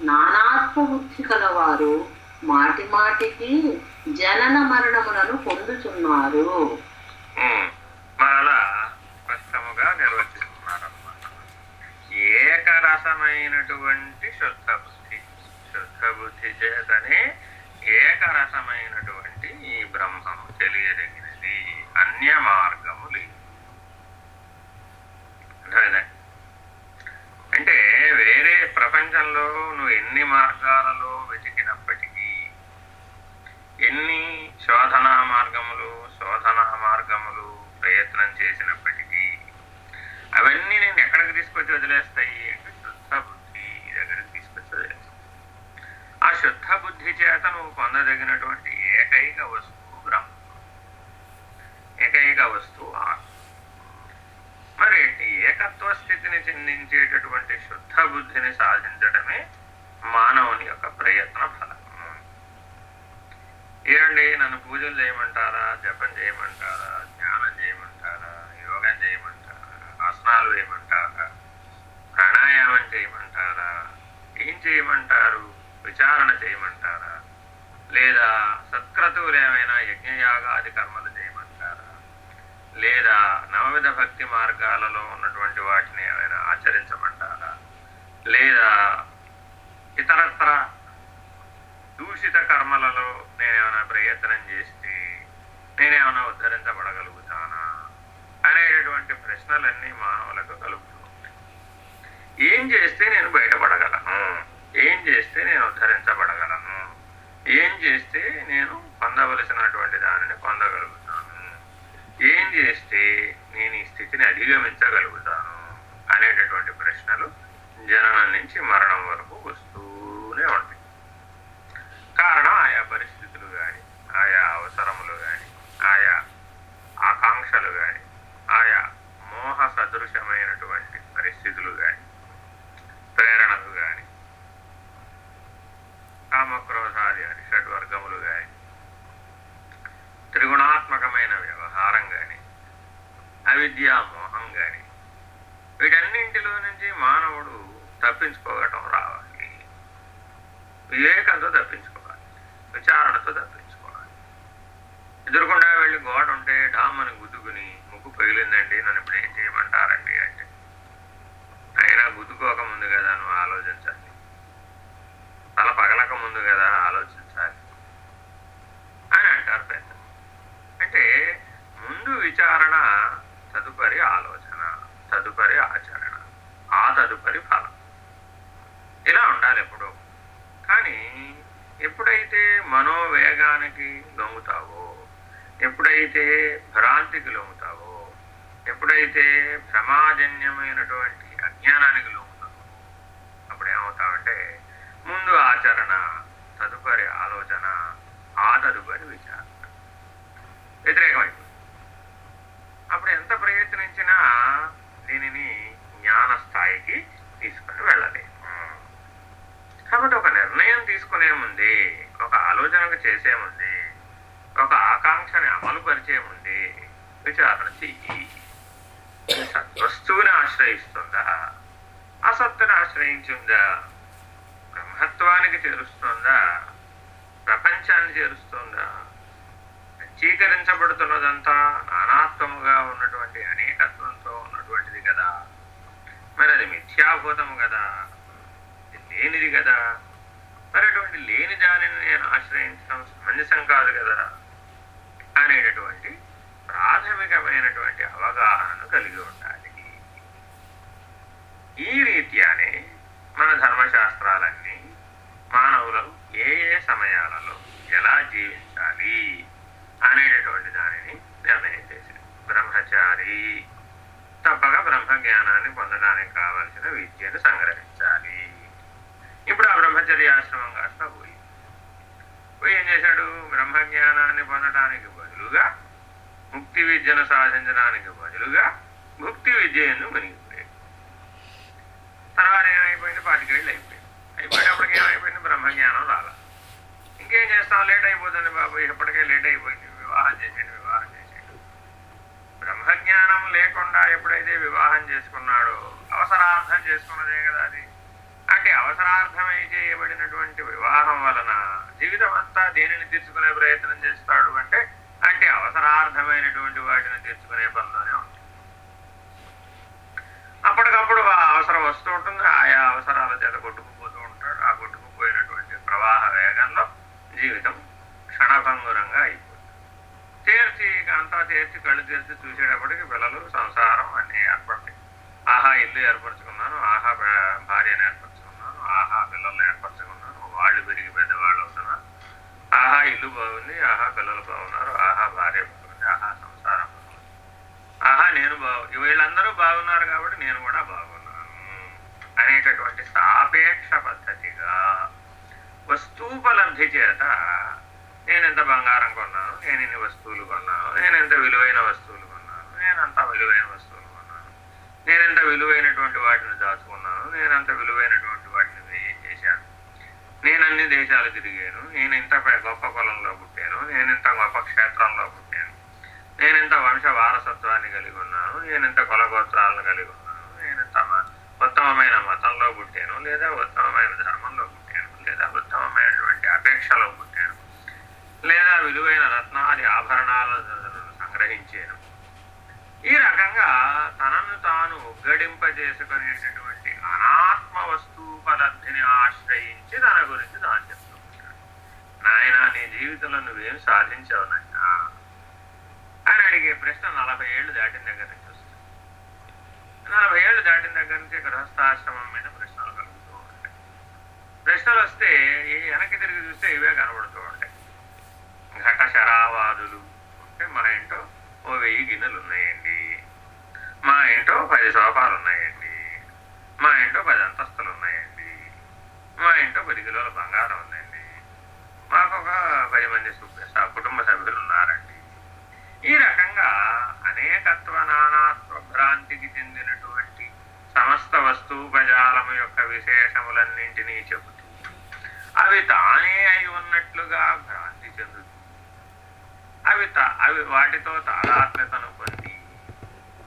నానాత్మ బుద్ధి కలవారు మాటి మాటికి జనన మరణములను పొందుతున్నారు ఉమ్, మరలా స్పష్టముగా నిర్వచిస్తున్నారన్నమాట. ఏకరసమైనటువంటి శుద్ధ బుద్ధి శుద్ధ బుద్ధి చేతనే ఏకరసమైనటువంటి ఈ బ్రహ్మము తెలియదగినది అన్య మార్గము లేదు అంటే వేరే ప్రపంచంలో నువ్వు ఎన్ని మార్గాలలో వెతికినప్పటికీ ఎన్ని శోధనా మార్గములు శోధనా మార్గములు ప్రయత్నం చేసినప్పటికీ అవన్నీ నేను ఎక్కడికి తీసుకొచ్చి వదిలేస్తాయి? అంటే శుద్ధ బుద్ధి దగ్గరికి తీసుకొచ్చి వదిలేస్తాయి. ఆ శుద్ధ బుద్ధి చేత నువ్వు పొందదగినటువంటి ఏకైక వస్తువు బ్రహ్మ. ఏకైక వస్తువు ఆత్మ. మరి ఏకత్వ స్థితిని చెందించేటటువంటి శుద్ధ బుద్ధిని సాధించడమే మానవుని యొక్క ప్రయత్న ఫలం. ఏమండి నన్ను పూజలు చేయమంటారా జపం చేయమంటారా ధ్యానం చేయమంటారా యోగం చేయమంటారా ఆసనాలు వేయమంటారా ప్రాణాయామం చేయమంటారా ఏం చేయమంటారు విచారణ చేయమంటారా లేదా సత్క్రతువులు ఏమైనా యజ్ఞయాగాది కర్మలు చేయమంటారా లేదా నవవిధ భక్తి మార్గాలలో ఉన్నటువంటి వాటిని ఏమైనా ఆచరించమంటారా లేదా ఇతరత్ర దూషిత కర్మలలో నేనేమైనా ప్రయత్నం చేస్తే నేనేమైనా ఉద్ధరించబడగలుగుతానా అనేటటువంటి ప్రశ్నలన్నీ మానవులకు కలుగుతూ ఏం చేస్తే నేను బయటపడగలను? ఏం చేస్తే నేను ఉద్ధరించబడగలను? ఏం చేస్తే నేను పొందవలసినటువంటి దానిని పొందగలుగుతాను? ఏం చేస్తే నేను ఈ స్థితిని అధిగమించగలుగుతాను? అనేటటువంటి ప్రశ్నలు జననం నుంచి మరణం వరకు వస్తూనే ఉంటాయి కారణం ఆయా పరిస్థితులు కానీ ఆయా అవసరములు కానీ ఆయా ఆకాంక్షలు కానీ ఆయా మోహ సదృశమైనటువంటి పరిస్థితులు కానీ ప్రేరణలు కానీ కామక్రోధాది అని షడ్వర్గములు కానీ త్రిగుణాత్మకమైన వ్యవహారం కానీ అవిద్యా మోహం కానీ వీటన్నింటిలో నుంచి మానవుడు తప్పించుకోవటం రావాలి. వివేకంతో తప్పించుకోవాలి. విచారణతో తప్పించుకోవాలి. ఎదురుకుండా వెళ్ళి గోడ ఉంటే డామ్మని గుద్దుకుని ముక్కు పగిలిందండి నన్ను ఇప్పుడు ఏం చేయమంటారండి అంటే అయినా గుద్దుకోకముందు కదా నువ్వు ఆలోచించాలి. తల పగలక ముందు కదా ఆలోచించాలి అని అంటారు పెద్ద అంటే ముందు విచారణ తదుపరి ఆలోచన తదుపరి ఆచరణ ఆ తదుపరి ఫలం. ఇలా ఉండాలి ఎప్పుడు. కానీ ఎప్పుడైతే మనోవేగానికి లొంగుతావో ఎప్పుడైతే భ్రాంతికి లోముతావో ఎప్పుడైతే భ్రమాజన్యమైనటువంటి అజ్ఞానానికి లోముతావో అప్పుడు ఏమవుతావంటే ముందు ఆచరణ తదుపరి ఆలోచన ఆ తదుపరి విచారణ. వ్యతిరేకమైపోతుంది. అప్పుడు ఎంత ప్రయత్నించినా దీనిని జ్ఞాన స్థాయికి తీసుకుని వెళ్ళలేము కాబట్టి ఒక నిర్ణయం తీసుకునే ముందే ఒక ఆలోచనకు చేసే ముందే ఒక ఆకాంక్షని అమలు పరిచే ముందే విచారణ చెయ్యి ఇది ఆశ్రయిస్తుందా? అసత్తుని ఆశ్రయించిందా? బ్రహ్మత్వానికి చేరుస్తుందా? ప్రపంచాన్ని చేరుస్తుందా? నచ్చీకరించబడుతున్నదంతా నానాత్వముగా ఉన్నటువంటి అనేకత్వంతో ఉన్నటువంటిది కదా. మరి అది మిథ్యాభూతము కదా. లేనిది కదా. మరి అటువంటి లేని దానిని నేను ఆశ్రయించడం సమంజసం కాదు కదా. అనేటటువంటి ప్రాథమికమైనటువంటి అవగాహనను కలిగి ఉండాలి. ఈ రీత్యానే మన ధర్మశాస్త్రాలన్నీ మానవులు ఏ ఏ సమయాలలో ఎలా జీవించాలి అనేటటువంటి దానిని నిర్ణయం చేసింది బ్రహ్మచారి తప్పక బ్రహ్మ జ్ఞానాన్ని పొందడానికి కావలసిన విద్యను సంగ్రహించాలి. ఇప్పుడు ఆ బ్రహ్మచర్యాశ్రమం కాస్త పోయి. పోయి ఏం చేశాడు? బ్రహ్మజ్ఞానాన్ని పొందడానికి బదులుగా ముక్తి విద్యను సాధించడానికి బదులుగా భుక్తి విద్య ఎందు మునిగిపోయాడు తర్వాత ఏమైపోయింది? పాతికేళ్ళు అయిపోయింది అయిపోయినప్పటికి ఏమైపోయింది? బ్రహ్మజ్ఞానం రాలా. ఇంకేం చేస్తాం? లేట్ అయిపోతుంది బాబు. ఇప్పటికే లేట్ అయిపోయింది. వివాహం చేసేది వివాహం చేసేది బ్రహ్మజ్ఞానం లేకుండా ఎప్పుడైతే వివాహం చేసుకున్నాడో అవసరార్థం చేసుకున్నదే కదా అది. అంటే అవసరార్థమై చేయబడినటువంటి వివాహం వలన జీవితం అంతా దేనిని తీర్చుకునే ప్రయత్నం చేస్తాడు అంటే అవసరార్థమైనటువంటి వాటిని తెచ్చుకునే పనిలోనే ఉంటుంది అప్పటికప్పుడు ఆ అవసరం వస్తూ ఉంటుంది. ఆయా అవసరాల చేత కొట్టుకుపోతూ ఉంటాడు. ఆ కొట్టుకుపోయినటువంటి ప్రవాహ వేగంలో జీవితం క్షణభంగురంగా అయిపోతుంది. చేర్చి ఇక అంతా చేర్చి కళ్ళు తెరిచి చూసేటప్పటికి పిల్లలు సంసారం అన్ని ఏర్పడతాయి. ఆహా ఇల్లు ఏర్పరచుకున్నాను ఆహా భార్యను ఏర్పరచుకున్నాను ఆహా పిల్లల్ని ఏర్పరచుకున్నాను వాళ్ళు పెరిగి ఆహా ఇల్లు బాగుంది ఆహా పిల్లలు బాగున్నారు ఆహా భార్య బాగుంది ఆహా సంసారం బాగుంది. ఆహా నేను బాగు వీళ్ళందరూ బాగున్నారు కాబట్టి నేను కూడా బాగున్నాను. అనేటటువంటి సాపేక్ష పద్ధతిగా వస్తూపలబ్ధి చేత నేను ఎంత బంగారం కొన్నాను నేను ఇన్ని వస్తువులు కొన్నాను నేను ఎంత విలువైన వస్తువులు కొన్నాను నేను అంత విలువైన వస్తువులు కొన్నాను నేను ఎంత విలువైనటువంటి వాటిని దాచుకున్నాను నేనంత విలువైనటువంటి నేను అన్ని దేశాలు తిరిగాను. నేను ఇంత గొప్ప కులంలో పుట్టాను. నేను ఇంత గొప్ప క్షేత్రంలో పుట్టాను. నేను ఇంత వంశ వారసత్వాన్ని కలిగి ఉన్నాను. నేను ఇంత కులగోత్రాలను కలిగి ఉన్నాను. నేను ఇంత ఉత్తమమైన మతంలో పుట్టాను లేదా ఉత్తమమైన ధర్మంలో పుట్టాను లేదా ఉత్తమమైనటువంటి అపేక్షలో పుట్టాను లేదా విలువైన రత్నాది ఆభరణాలను సంగ్రహించాను. ఈ రకంగా తనను తాను ఒగ్గడింపజేసుకునేటటువంటి అనాత్మ వస్తువుపలబ్ధిని ఆశ్రయించి తన గురించి తాను చెప్తూ ఉంటాడు. నాయన నీ జీవితంలో నువ్వేం సాధించావు నాయన? అని అడిగే ప్రశ్న నలభై ఏళ్ళు దాటిన దగ్గర నుంచి వస్తుంది. నలభై ఏళ్ళు దాటిన దగ్గర నుంచి గృహస్థాశ్రమం మీద ప్రశ్నలు కలుగుతూ ఉంటాయి. ప్రశ్నలు వస్తే ఈ వెనక్కి తిరిగి చూస్తే ఇవే కనబడుతూ ఉంటాయి. ఘట శరావాదులు అంటే మన ఇంట్లో ఓ వెయ్యి గిన్నెలు ఉన్నాయండి. మా ఇంట్లో పది సోఫాలు ఉన్నాయండి. మా ఇంట్లో పది అంతస్తులు ఉన్నాయండి. మా ఇంట్లో పది కిలోల బంగారం ఉందండి. మాకు ఒక పది మంది కుటుంబ సభ్యులు ఉన్నారండి. ఈ రకంగా అనేకత్వ నానాత్వ భ్రాంతికి చెందినటువంటి సమస్త వస్తువు వస్తువుపజాలము యొక్క విశేషములన్నింటినీ చెబుతూ అవి తానే అయి ఉన్నట్లుగా భ్రాంతి చెందుతూ అవి అవి వాటితో తాదాత్మ్యతను పొంది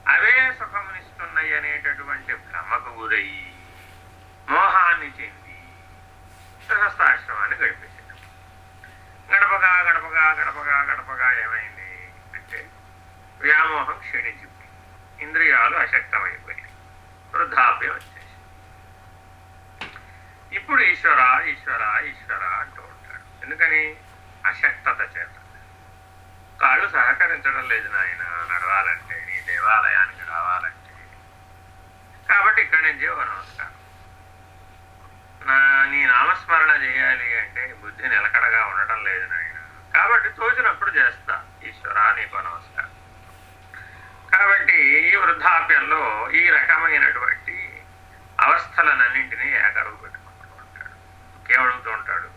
అవే సుఖమునిస్తున్నాయి అనేటటువంటి భ్రమకు గురయ్యి మోహాన్ని చెంది గృహస్థాశ్రమాన్ని గడిపేసాడు గడపగా గడపగా గడపగా గడపగా ఏమైంది అంటే వ్యామోహం క్షీణించింది ఇంద్రియాలు అశక్తమైపోయాయి వృద్ధాప్యం వచ్చేసి ఇప్పుడు ఈశ్వర ఈశ్వర ఈశ్వర అంటూ ఉంటాడు. ఎందుకని? అశక్తత చేత. కాళ్ళు సహకరించడం లేదు నాయన. నడవాలంటే నీ దేవాలయానికి రావాలంటే. కాబట్టి ఇక్కడ నేను జీవ నమస్కారం. నా నీ నామస్మరణ చేయాలి అంటే బుద్ధి నిలకడగా ఉండటం లేదు నాయన. కాబట్టి తోచినప్పుడు చేస్తా. ఈశ్వర నీకు నమస్కారం. కాబట్టి ఈ వృద్ధాప్యంలో ఈ రకమైనటువంటి అవస్థలనన్నింటినీ ఏకరువు పెట్టుకుంటూ ఉంటాడు. ఇంకేమడుగుతూ ఉంటాడు.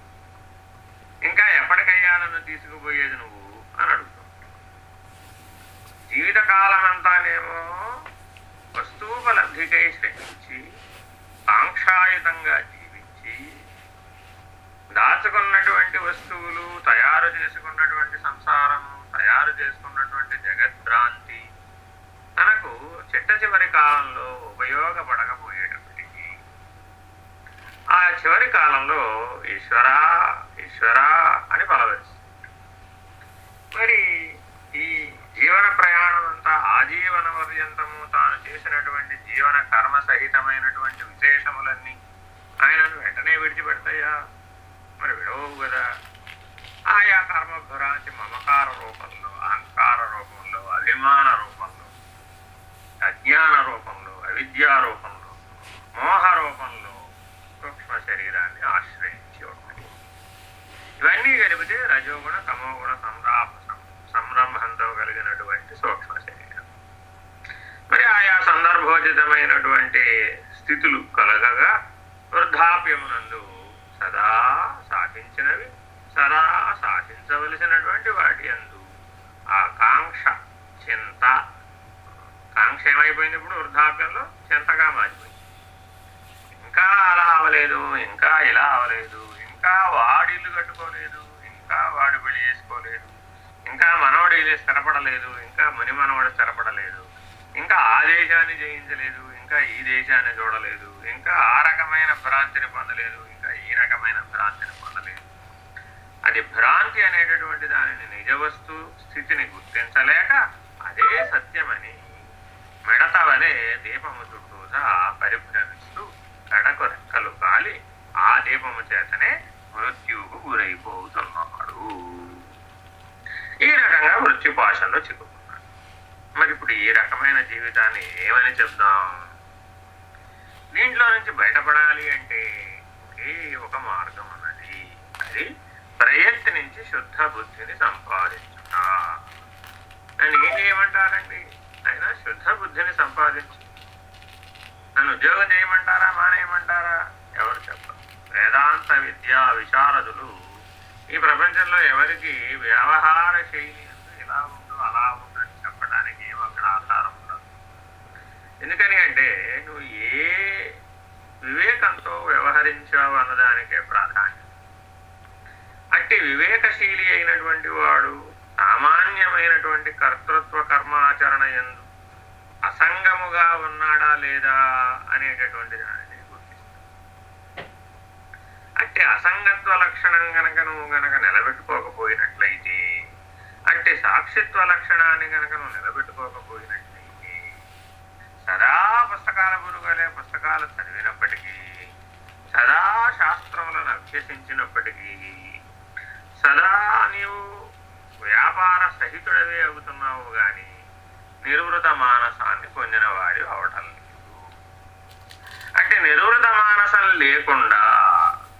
ఇంకా ఎప్పటికయ్యా నన్ను తీసుకుపోయేది నువ్వు? అని అడుగుతాం జీవితకాలం అంతానేమో వస్తువులబ్ధికై శ్రమించి ఆంక్షాయుతంగా జీవించి దాచుకున్నటువంటి వస్తువులు తయారు చేసుకున్నటువంటి సంసారం తయారు చేసుకున్నటువంటి జగద్భ్రాంతి తనకు చిట్ట చివరి కాలంలో ఉపయోగపడకపోయేటప్పటికీ ఆ చివరి కాలంలో ఈశ్వరా ఈశ్వరా అని పలవరిస్తుంది. మరి ఈ జీవన ప్రయాణం అంతా ఆజీవన పర్యంతము తాను చేసినటువంటి జీవన కర్మ సహితమైనటువంటి విశేషములన్నీ ఆయనను వెంటనే విడిచిపెడతాయా? మరి విడవవు కదా ఆయా కర్మభ్రాంతి మమకార రూపంలో అహంకార రూపంలో అభిమాన రూపంలో అజ్ఞాన రూపంలో అవిద్యా రూపంలో మోహ రూపంలో సూక్ష్మ శరీరాన్ని ఆశ్రయించి ఉంటాయి ఇవన్నీ కలిపితే రజోగుణ తమోగుణ సంరాప సంరంభంతో కలిగినటువంటి సూక్ష్మ శరీరం. మరి ఆయా సందర్భోచితమైనటువంటి స్థితులు కలగగా వృద్ధాప్యమునందు సదా సాధించినవి సదా సాధించవలసినటువంటి వాటి అందు ఆకాంక్ష చింత. కాంక్ష ఏమైపోయింది ఇప్పుడు వృద్ధాప్యంలో? చింతగా మారిపోయింది. ఇంకా అలా అవలేదు ఇంకా ఇలా అవలేదు ఇంకా వాడిల్లు కట్టుకోలేదు ఇంకా వాడు పెళ్ళి చేసుకోలేదు. ఇంకా మనవడు ఇది స్థిరపడలేదు ఇంకా ముని మనవడు స్థిరపడలేదు ఇంకా ఆ దేశాన్ని జయించలేదు ఇంకా ఈ దేశాన్ని చూడలేదు ఇంకా ఆ రకమైన భ్రాంతిని పొందలేదు ఇంకా ఈ రకమైన భ్రాంతిని పొందలేదు. అది భ్రాంతి అనేటటువంటి దానిని నిజ వస్తు స్థితిని గుర్తించలేక అదే సత్యమని మిడత వలె దీపము చుట్టూసా పరిభ్రమిస్తూ కడకు రెక్కలు కాలి ఆ దీపము చేతనే మృత్యువుకు గురైపోతున్నాడు ఈ రకంగా మృత్యుపాశంలో చిక్కుకున్నాడు మరి ఇప్పుడు ఈ రకమైన జీవితాన్ని ఏమని చెప్దాం? దీంట్లో నుంచి బయటపడాలి అంటే ఒకే ఒక మార్గం ఉన్నది అది ప్రయత్నించి శుద్ధ బుద్ధిని సంపాదించుట. నన్ను ఏం చేయమంటారండి అయినా శుద్ధ బుద్ధిని సంపాదించు. నన్ను ఉద్యోగం చేయమంటారా మానేయమంటారా? ఎవరు చెప్పరు. వేదాంత విద్యా విశారదులు ఈ ప్రపంచంలో ఎవరికి వ్యవహార శైలి అందు ఇలా ఉందో అలా ఉందని చెప్పడానికి ఏం అక్కడ ఆధారం ఉండదు. ఎందుకని అంటే నువ్వు ఏ వివేకంతో వ్యవహరించావు అన్నదానికే ప్రాధాన్యం. అట్టి వివేకశీలి అయినటువంటి వాడు సామాన్యమైనటువంటి కర్తృత్వ కర్మాచరణ ఎందు అసంగముగా ఉన్నాడా లేదా అనేటటువంటి దాని అంటే అసంగత్వ లక్షణం గనక నువ్వు గనక నిలబెట్టుకోకపోయినట్లయితే అంటే సాక్షిత్వ లక్షణాన్ని గనక నువ్వు నిలబెట్టుకోకపోయినట్లయితే సదా పుస్తకాల పురుగలే పుస్తకాలు చదివినప్పటికీ సదా శాస్త్రములను అభ్యసించినప్పటికీ సదా నీవు వ్యాపార సహితుడవే అవుతున్నావు గాని నివృత మానసాన్ని పొందిన వాడి అవటం లేదు. అంటే నివృత మానసం లేకుండా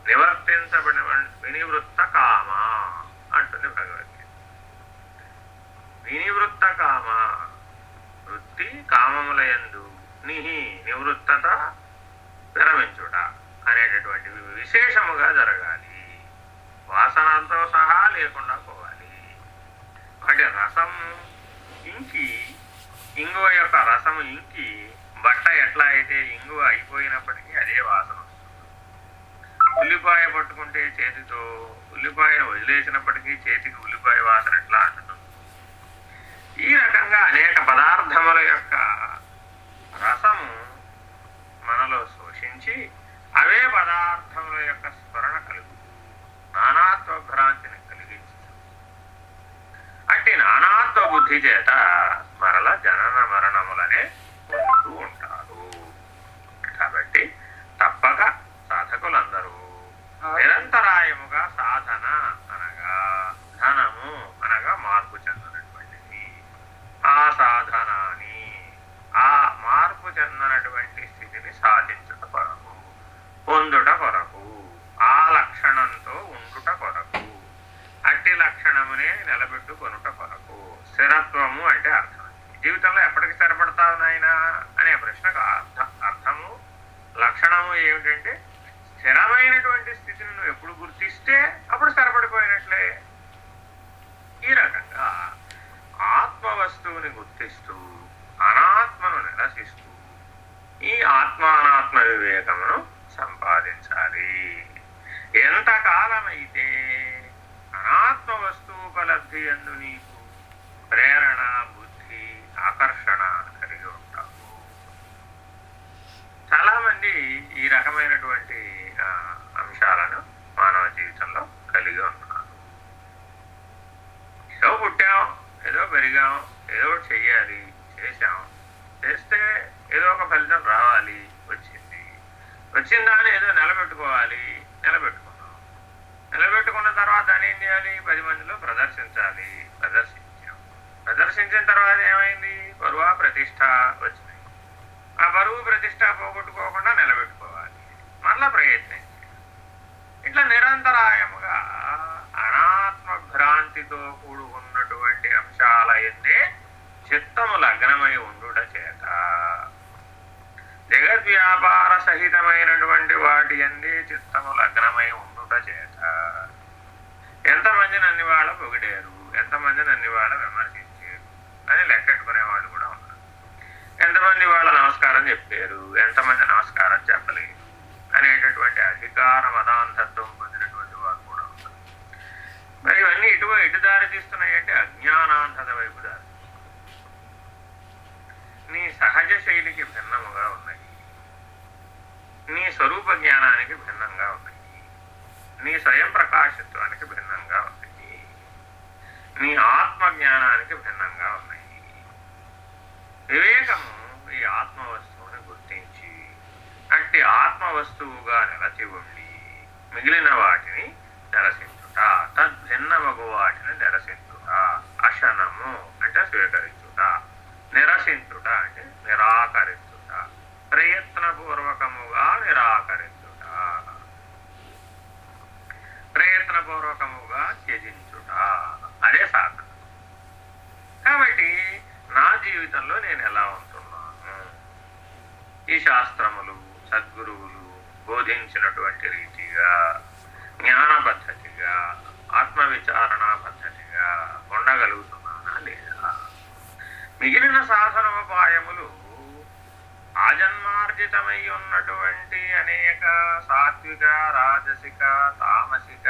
నివర్తించబడిన వినివృత్త కామ అంటుంది భగవద్గీత. వినివృత్త కామ వృత్తి కామములయందు నిహి నివృత్తత విరమించుట అనేటటువంటి విశేషముగా జరగాలి. వాసనలతో సహా లేకుండా పోవాలి. వాటి రసం ఇంకి ఇంగువ యొక్క రసము ఇంకి బట్ట ఎట్లా అయితే ఇంగువ అయిపోయినప్పటికీ అదే వాసన. ఉల్లిపాయ పట్టుకుంటే చేతితో ఉల్లిపాయను వదిలేసినప్పటికీ చేతికి ఉల్లిపాయ వాసన ఎట్లా ఈ రకంగా అనేక పదార్థముల యొక్క రసము మనలో శోషించి అవే పదార్థముల యొక్క స్మరణ కలుగు నానాత్వ భ్రాంతిని కలిగించుతుంది అట్టి నానాత్వ బుద్ధి చేత మరల జనన మరణములనే పొందుతూ ఉంటారు. కాబట్టి తప్పక సాధకులందరూ నిరంతరాయముగా సాధన అనగా ధనము అనగా మార్పు చెందినటువంటిది. ఆ సాధనాన్ని ఆ మార్పు చెందినటువంటి స్థితిని సాధించుట కొరకు పొందుట కొరకు ఆ లక్షణంతో ఉండుట కొరకు అట్టి లక్షణమునే నిలబెట్టుకొనుట కొరకు. స్థిరత్వము అంటే అర్థం. జీవితంలో ఎప్పటికి స్థిరపడతావు నాయనా? అనే ప్రశ్నకు అర్థ అర్థము లక్షణము ఏమిటంటే స్థిరమైనటువంటి స్థితిని నువ్వు ఎప్పుడు గుర్తిస్తే అప్పుడు స్థిరపడిపోయినట్లే. ఈ రకంగా ఆత్మవస్తువుని గుర్తిస్తూ అనాత్మను నిరసిస్తూ ఈ ఆత్మానాత్మ వివేకమును సంపాదించాలి. ఎంతకాలమైతే అనాత్మ వస్తువుపలబ్ధి ఎందు నీకు ప్రేరణ బుద్ధి ఆకర్షణ కలిగి ఉంటావు? చాలా మంది ఈ రకమైనటువంటి ఆ, అంశాలను మానవ జీవితంలో కలిగి ఉన్నారు ఏదో పుట్టాం ఏదో పెరిగాం ఏదో ఒకటి చెయ్యాలి చేశాం. చేస్తే ఏదో ఒక ఫలితం రావాలి వచ్చింది. వచ్చిన దాన్ని ఏదో నిలబెట్టుకోవాలి నిలబెట్టుకున్నాం. నిలబెట్టుకున్న తర్వాత దాన్ని ఏం చేయాలి? పది మందిలో ప్రదర్శించాలి ప్రదర్శించాం. ప్రదర్శించిన తర్వాత ఏమైంది? పరువ ప్రతిష్ట వచ్చినాయి ఆ బరువు ప్రతిష్ట పోగొట్టుకోకుండా నిలబెట్టుకోవాలి. మళ్ళా ప్రయత్నించాలి ఇట్లా నిరంతరాయముగా అనాత్మ భ్రాంతితో కూడు కూడుకున్నటువంటి అంశాల ఎందే చిత్తము లగ్నమై ఉండుట చేత. జగద్వ్యాపార సహితమైనటువంటి వాటి ఎందే చిత్తము లగ్నమై ఉండుట చేత. ఎంతమంది నన్ను వాళ్ళ పొగిడారు? ఎంతమంది అన్ని వాళ్ళ విమర్శించారు? అని లెక్కెట్టుకునే వాళ్ళు కూడా ఉన్నారు. ఎంతమంది వాళ్ళ నమస్కారం చెప్పారు? ఎంతమంది నమస్కారం చెప్పలేదు? అనేటటువంటి అధికార మదాంతత్వం పొందినటువంటి వారు కూడా ఉన్నారు మరి ఇవన్నీ ఇటు ఎటు దారి తీస్తున్నాయంటే అజ్ఞానాంధత వైపు దారి. నీ సహజ శైలికి భిన్నముగా ఉన్నాయి. నీ స్వరూప జ్ఞానానికి భిన్నంగా ఉన్నాయి. నీ స్వయం ప్రకాశత్వానికి భిన్నంగా ఉన్నాయి. నీ ఆత్మ జ్ఞానానికి భిన్నంగా ఉన్నాయి. వివేకము ఈ ఆత్మ వస్తువుని గుర్తించి అట్టి ఆత్మ వస్తువుగా నిలచి ఉండి మిగిలిన వాటిని నిరసించుట తద్భిన్నమగు వాటిని నిరసించుట అశనము అంటే స్వీకరించుట నిరసించుట అంటే నిరాకరించుట ప్రయత్నపూర్వకముగా నిరాకరించుట. ప్రయత్నపూర్వకముగా త్యజించుట. అదే సాధన. కాబట్టి నా జీవితంలో నేను ఎలా ఉంటున్నాను? ఈ శాస్త్రములు సద్గురువులు బోధించినటువంటి రీతి జ్ఞాన పద్ధతిగా ఆత్మ విచారణ పద్ధతిగా ఉండగలుగుతున్నానా లేదా మిగిలిన సాధనోపాయములు ఆజన్మార్జితమై ఉన్నటువంటి అనేక సాత్విక రాజసిక తామసిక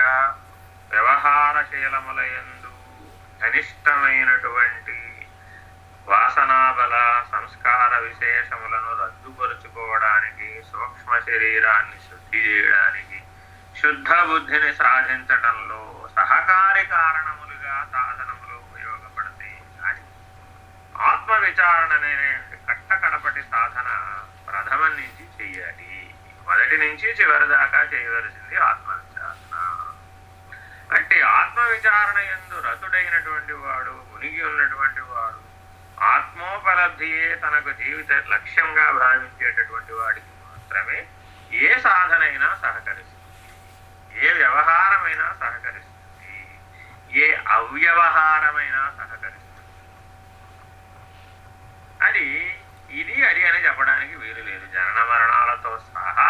వ్యవహారశీలములయందు యందు కనిష్టమైనటువంటి వాసనాబల సంస్కార విశేషములను రద్దుపరుచుకోవడానికి సూక్ష్మ శరీరాన్ని శుద్ధి చేయడానికి శుద్ధ బుద్ధిని సాధించటంలో సహకారి కారణములుగా సాధనములు ఉపయోగపడతాయి. కానీ ఆత్మ విచారణ అనే కట్టకడపటి సాధన ప్రథమం నుంచి చెయ్యాలి. మొదటి నుంచి చివరి దాకా చేయవలసింది ఆత్మ విచారణ అంటే ఆత్మ విచారణ ఎందు రతుడైనటువంటి వాడు మునిగి ఉన్నటువంటి వాడు ఆత్మోపలబ్ధియే తనకు జీవిత లక్ష్యంగా భావించేటటువంటి వాడికి మాత్రమే ఏ సాధనైనా సహకరిస్తుంది. ఏ వ్యవహారమైనా సహకరిస్తుంది. ఏ అవ్యవహారమైనా సహకరిస్తుంది. అది ఇది అది అని జనన మరణాలతో సహా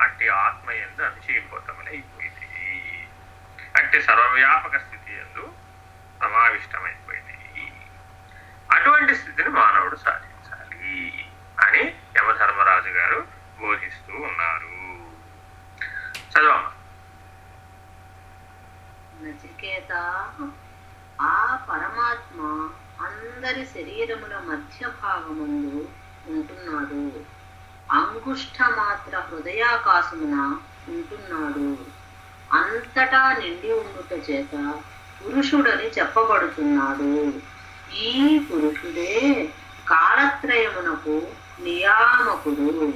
అట్టి ఆత్మ ఎందు అంశీభూతములైపోయింది అట్టి సర్వవ్యాపక స్థితి ఎందు సమావిష్టమైపోయింది అటువంటి స్థితిని మానవుడు సాధించాలి అని యమధర్మరాజు గారు బోధిస్తూ ఉన్నారు. చదవమ్మా. నచికేత ఆ పరమాత్మ అందరి శరీరముల మధ్య భాగముందు ఉంటున్నాడు. అంగుష్ఠమాత్ర హృదయాకాశమున ఉంటున్నాడు. అంతటా నిండి ఉండుట చేత పురుషుడని చెప్పబడుతున్నాడు. ఈ పురుషుడే కాలత్రయమునకు నియామకుడు.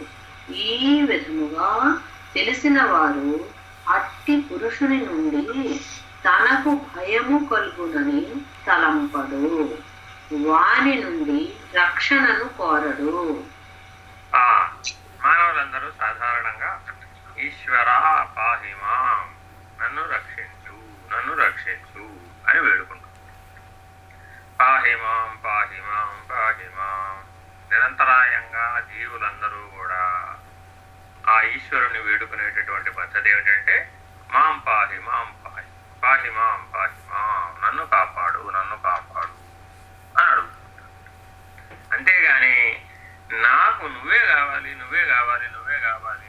ఈ విధముగా తెలిసిన వారు అట్టి పురుషుని నుండి తనకు భయము కలుగునని తలంపడు. వాని నుండి రక్షణను కోరడు. ఆ సాధారణంగా ఈశ్వర పాహిమా నన్ను రక్షించు నన్ను రక్షించు అని వేడుకుంటారు. పాహిమాం పాహిమాం పాహిమాం నిరంతరాయంగా జీవులందరూ కూడా ఆ ఈశ్వరుని వేడుకునేటటువంటి పద్ధతి ఏమిటంటే మాం పాహి మాం పాహి పాహి మాం పాహి మాం నన్ను కాపాడు నన్ను కాపాడు అని అడుగుతుంటాడు అంతేగాని నాకు నువ్వే కావాలి నువ్వే కావాలి నువ్వే కావాలి.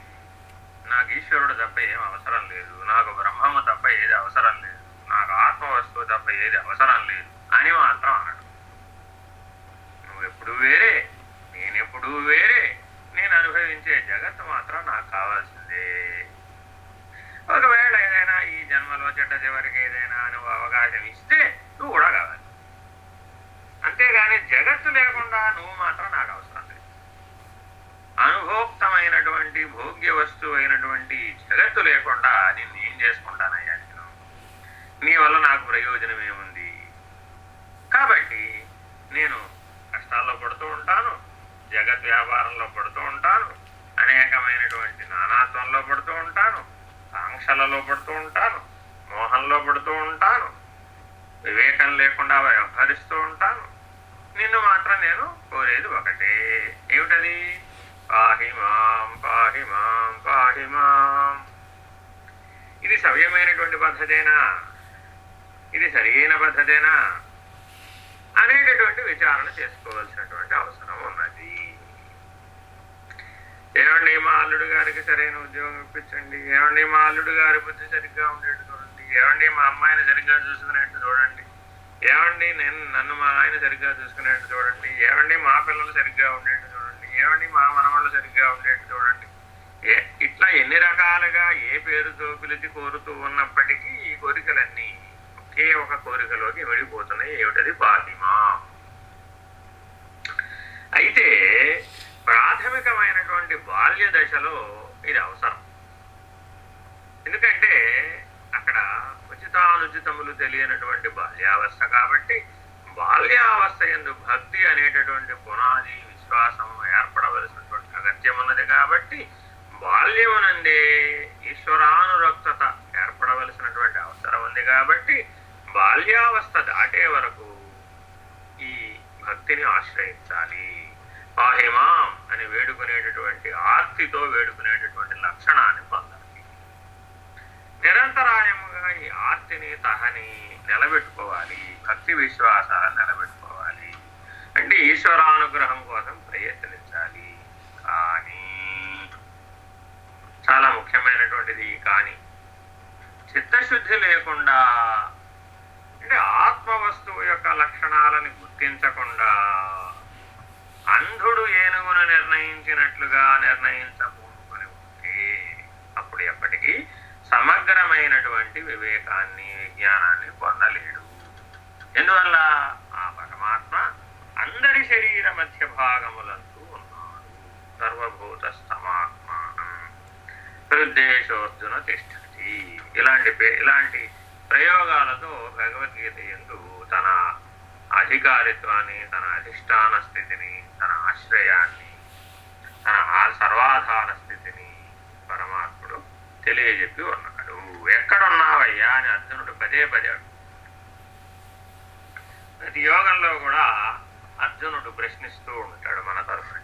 నాకు ఈశ్వరుడు తప్ప ఏం అవసరం లేదు. నాకు బ్రహ్మము తప్ప ఏది అవసరం లేదు. నాకు ఆత్మ వస్తువు తప్ప ఏది అవసరం లేదు అని మాత్రం అన్నాడు. నువ్వెప్పుడు వేరే నేనెప్పుడు వేరే. నేను అనుభవించే జగత్తు మాత్రం నాకు కావాల్సిందే. ఒకవేళ ఏదైనా ఈ జన్మలో చెడ్డ చివరికి ఏదైనా నువ్వు అవకాశం ఇస్తే నువ్వు కూడా కావాలి. అంతేగాని జగత్తు లేకుండా నువ్వు మాత్రం నాకు అవసరం అనుభోక్తమైనటువంటి భోగ్య వస్తువు అయినటువంటి జగత్తు లేకుండా నేను ఏం చేసుకుంటానయ్యా నేను? నీ వల్ల నాకు ప్రయోజనం ఏముంది కాబట్టి నేను కష్టాల్లో పడుతూ ఉంటాను జగత్ వ్యాపారంలో పడుతూ ఉంటాను అనేకమైనటువంటి నానాత్వంలో పడుతూ ఉంటాను ఆంక్షలలో పడుతూ ఉంటాను మోహంలో పడుతూ ఉంటాను వివేకం లేకుండా వ్యవహరిస్తూ ఉంటాను. నిన్ను మాత్రం నేను కోరేది ఒకటే. ఏమిటది? పాహిమాం పాహి మాం ఇది సవ్యమైనటువంటి పద్ధతేనా? ఇది సరియైన పద్ధతేనా? అనేటటువంటి విచారణ చేసుకోవాల్సినటువంటి అవసరం ఉన్నది. ఏమండి మా అల్లుడు గారికి సరైన ఉద్యోగం ఇప్పించండి. ఏమండి మా అల్లుడు గారి బుద్ధి సరిగ్గా ఉండేట్టు చూడండి. ఏమండి మా అమ్మాయిని సరిగ్గా చూసుకునేట్టు చూడండి. ఏమండి నేను నన్ను మా ఆయన సరిగ్గా చూసుకునేట్టు చూడండి. ఏమండి మా పిల్లలు సరిగ్గా ఉండేట్టు చూడండి. ఏమండి మా మనవాళ్ళు సరిగ్గా ఉండేట్టు చూడండి. ఏ- ఇట్లా ఎన్ని రకాలుగా ఏ పేరుతో పిలిచి కోరుతూ ఉన్నప్పటికీ ఈ కోరికలన్నీ ఒకే ఒక కోరికలోకి విడిపోతున్నాయి. ఏమిటది? ఫాతిమా. అయితే ప్రాథమికమైనటువంటి బాల్య దశలో ఇది అవసరం. ఎందుకంటే అక్కడ ఉచితానుచితములు తెలియనటువంటి బాల్యావస్థ కాబట్టి బాల్యావస్థ ఎందు భక్తి అనేటటువంటి పునాది విశ్వాసం ఏర్పడవలసినటువంటి అగత్యం ఉన్నది కాబట్టి బాల్యమునందే ఈశ్వరానురక్తత ఏర్పడవలసినటువంటి అవసరం ఉంది కాబట్టి బాల్యావస్థ దాటే వరకు ఈ భక్తిని ఆశ్రయించాలి. పాహిమాం అని వేడుకునేటటువంటి ఆర్తితో వేడుకునేటటువంటి లక్షణాన్ని పొందాలి. నిరంతరాయముగా ఈ ఆర్తిని తహని నిలబెట్టుకోవాలి. భక్తి విశ్వాసాలను నిలబెట్టుకోవాలి. అంటే ఈశ్వరానుగ్రహం కోసం ప్రయత్నించాలి. కానీ చాలా ముఖ్యమైనటువంటిది ఈ కానీ. చిత్తశుద్ధి లేకుండా అంటే ఆత్మ వస్తువు యొక్క లక్షణాలను గుర్తించకుండా అంధుడు ఏనుగును నిర్ణయించినట్లుగా నిర్ణయించబోనుకొని ఉంటే అప్పుడు ఎప్పటికీ సమగ్రమైనటువంటి వివేకాన్ని విజ్ఞానాన్ని పొందలేడు. ఎందువల్ల? ఆ పరమాత్మ అందరి శరీర మధ్య భాగములందు ఉన్నాడు. సర్వభూత స్తమాత్మ హృద్దేశోర్జున తిష్టతి. ఇలాంటి ఇలాంటి ప్రయోగాలతో భగవద్గీత ఎందు తన అధికారిత్వాన్ని తన అధిష్టాన స్థితిని తన ఆశ్రయాన్ని తన సర్వాధార స్థితిని పరమాత్ముడు తెలియజెప్పి ఉన్నాడు. ఎక్కడున్నావయ్యా అని అర్జునుడు పదే పదే ప్రతి యోగంలో కూడా అర్జునుడు ప్రశ్నిస్తూ ఉంటాడు మన తరఫున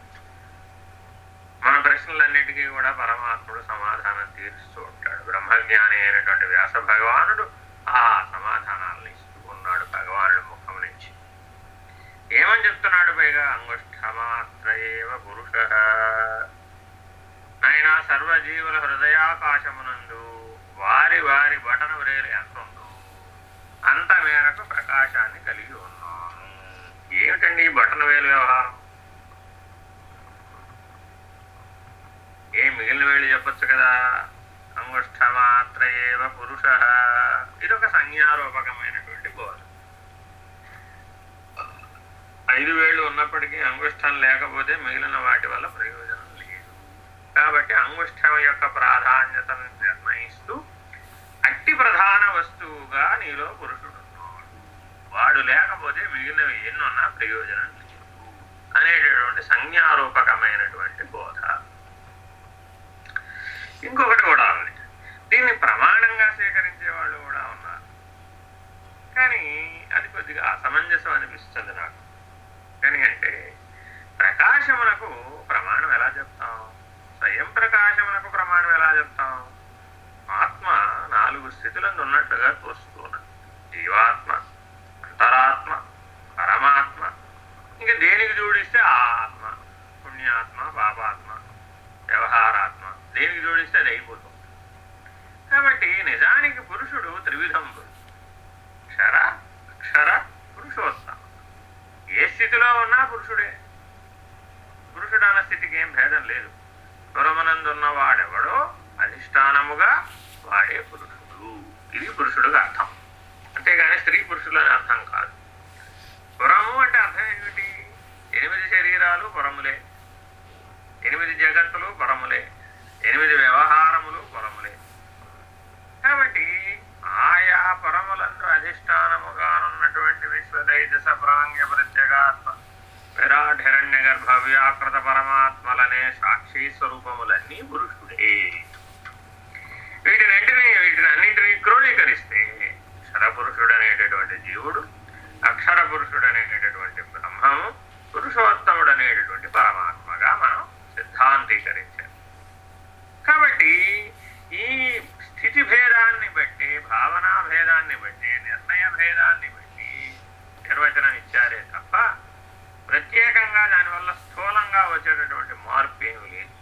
మన ప్రశ్నలన్నిటికీ కూడా పరమాత్ముడు సమాధానం తీరుస్తూ ఉంటాడు. బ్రహ్మజ్ఞాని అయినటువంటి వ్యాస భగవానుడు ఆ సమాధానాలను ఇస్తూ ఉన్నాడు భగవానుడి ముఖం నుంచి. ఏమని చెప్తున్నాడు పైగా? అంగుష్ఠమాత్రయేవ పురుష. నైనా సర్వజీవుల హృదయాకాశమునందు వారి వారి బటన వ్రేలు ఎంత ఉందో అంత మేరకు ప్రకాశాన్ని కలిగి ఉంది ఏమిటండి బటన్ వేలు వ్యవహారం? ఏ మిగిలిన వేళ్ళు చెప్పొచ్చు కదా? అంగుష్ఠమాత్ర ఏవ పురుష ఇదొక సంజ్ఞారూపకమైనటువంటి బోధ. ఐదు వేళ్ళు ఉన్నప్పటికీ అంగుష్టం లేకపోతే మిగిలిన వాటి వల్ల ప్రయోజనం లేదు. కాబట్టి అంగుష్టం యొక్క ప్రాధాన్యతను నిర్ణయిస్తూ అట్టి ప్రధాన వస్తువుగా నీలో పురుషుడు వాడు లేకపోతే మిగిలినవి ఎన్నున్నా ప్రయోజనం అనేటటువంటి సంజ్ఞారూపకమైనటువంటి బోధ. ఇంకొకటి కూడా ఉంది. దీన్ని ప్రమాణంగా స్వీకరించే వాళ్ళు కూడా ఉన్నారు. కానీ అది కొద్దిగా అసమంజసం అనిపిస్తుంది నాకు. ఎందుకంటే ప్రకాశమునకు ప్రమాణం ఎలా చెప్తాం? స్వయం ప్రకాశమునకు ప్రమాణం ఎలా చెప్తాం? ఆత్మ నాలుగు స్థితులందు ఉన్నట్టుగా తోస్తున్నది జీవాత్మ అంతరాత్మ పరమాత్మ ఇంకా దేనికి జోడిస్తే ఆత్మ? పుణ్యాత్మ పాపాత్మ వ్యవహారాత్మ. దేనికి జోడిస్తే అది అయిపోతుంది. కాబట్టి నిజానికి పురుషుడు త్రివిధం క్షర అక్షర పురుషోత్తమ. ఏ స్థితిలో ఉన్నా పురుషుడే. పురుషుడు అన్న స్థితికి ఏం భేదం లేదు. పురమనందున్న వాడెవడో అధిష్టానముగా వాడే పురుషుడు. ఇది పురుషుడుగా అర్థం. అంతేగాని స్త్రీ పురుషులు అర్థం కాదు. పురము అంటే అర్థం ఏమిటి? భూతకాలు పరములే. ఎనిమిది జగత్తులు పరములే. ఎనిమిది వ్యవహారములు పరములే. కాబట్టి ఆయా పరములందు అధిష్టానముగానున్నటువంటి విశ్వదైదశ ప్రాంగ్య ప్రత్యేగాత్మ విరాఢిరణ్య గర్భ వ్యాకృత పరమాత్మలనే సాక్షి స్వరూపములన్నీ పురుషుడే. వీటినంటిని వీటిని అన్నింటినీ క్రోడీకరిస్తే క్షరపురుషుడు అనేటటువంటి జీవుడు అక్షరపురుషుడు అనేటటువంటి బ్రహ్మము పురుషోత్తముడు అనేటటువంటి పరమాత్మగా మనం సిద్ధాంతీకరించాం. కాబట్టి ఈ స్థితి భేదాన్ని బట్టి భావనా భేదాన్ని బట్టి నిర్ణయ భేదాన్ని బట్టి నిర్వచనం ఇచ్చారే తప్ప ప్రత్యేకంగా దానివల్ల స్థూలంగా వచ్చేటటువంటి మార్పు ఏమి లేదు.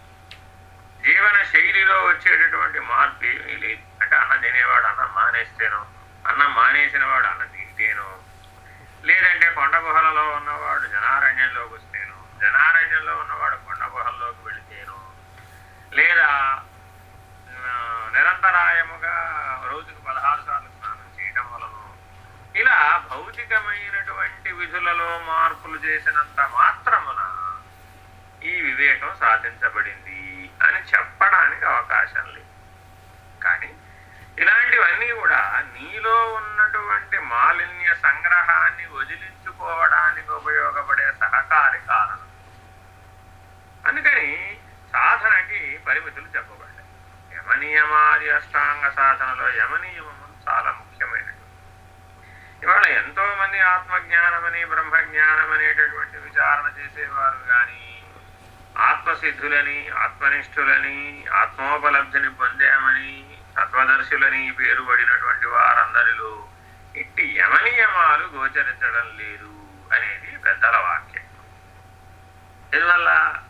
జీవన శైలిలో వచ్చేటటువంటి మార్పు ఏమీ లేదు. అంటే అన్న తినేవాడు అన్నం మానేస్తేనో అన్నం మానేసిన వాడు అన్న గుహలలో ఉన్నవాడు జనారణ్యంలోకి వస్తేను జనారణ్యంలో ఉన్నవాడు కొండ గుహల్లోకి వెళితేను లేదా నిరంతరాయముగా రోజుకు పదహారు సార్లు స్నానం చేయటం వలన ఇలా భౌతికమైనటువంటి విధులలో మార్పులు చేసినంత మాత్రమున ఈ వివేకం సాధించబడింది అని చెప్పడానికి అవకాశం లేదు. ఇలాంటివన్నీ కూడా నీలో ఉన్నటువంటి మాలిన్య సంగ్రహాన్ని వదిలించుకోవడానికి ఉపయోగపడే సహకారి కారణం. అందుకని సాధనకి పరిమితులు చెప్పబడ్డాయి. యమనియమాది అష్టాంగ సాధనలో యమనియమం చాలా ముఖ్యమైనటువంటి ఇవాళ ఎంతో మంది ఆత్మజ్ఞానమని బ్రహ్మజ్ఞానం అనేటటువంటి విచారణ చేసేవారు కానీ ఆత్మసిద్ధులని ఆత్మనిష్ఠులని ఆత్మోపలబ్ధిని పొందామని తత్వదర్శులని పేరు పడినటువంటి వారందరిలో ఇట్టి యమనియమాలు గోచరించడం లేదు అనేది పెద్దల వాక్యం. ఇందువల్ల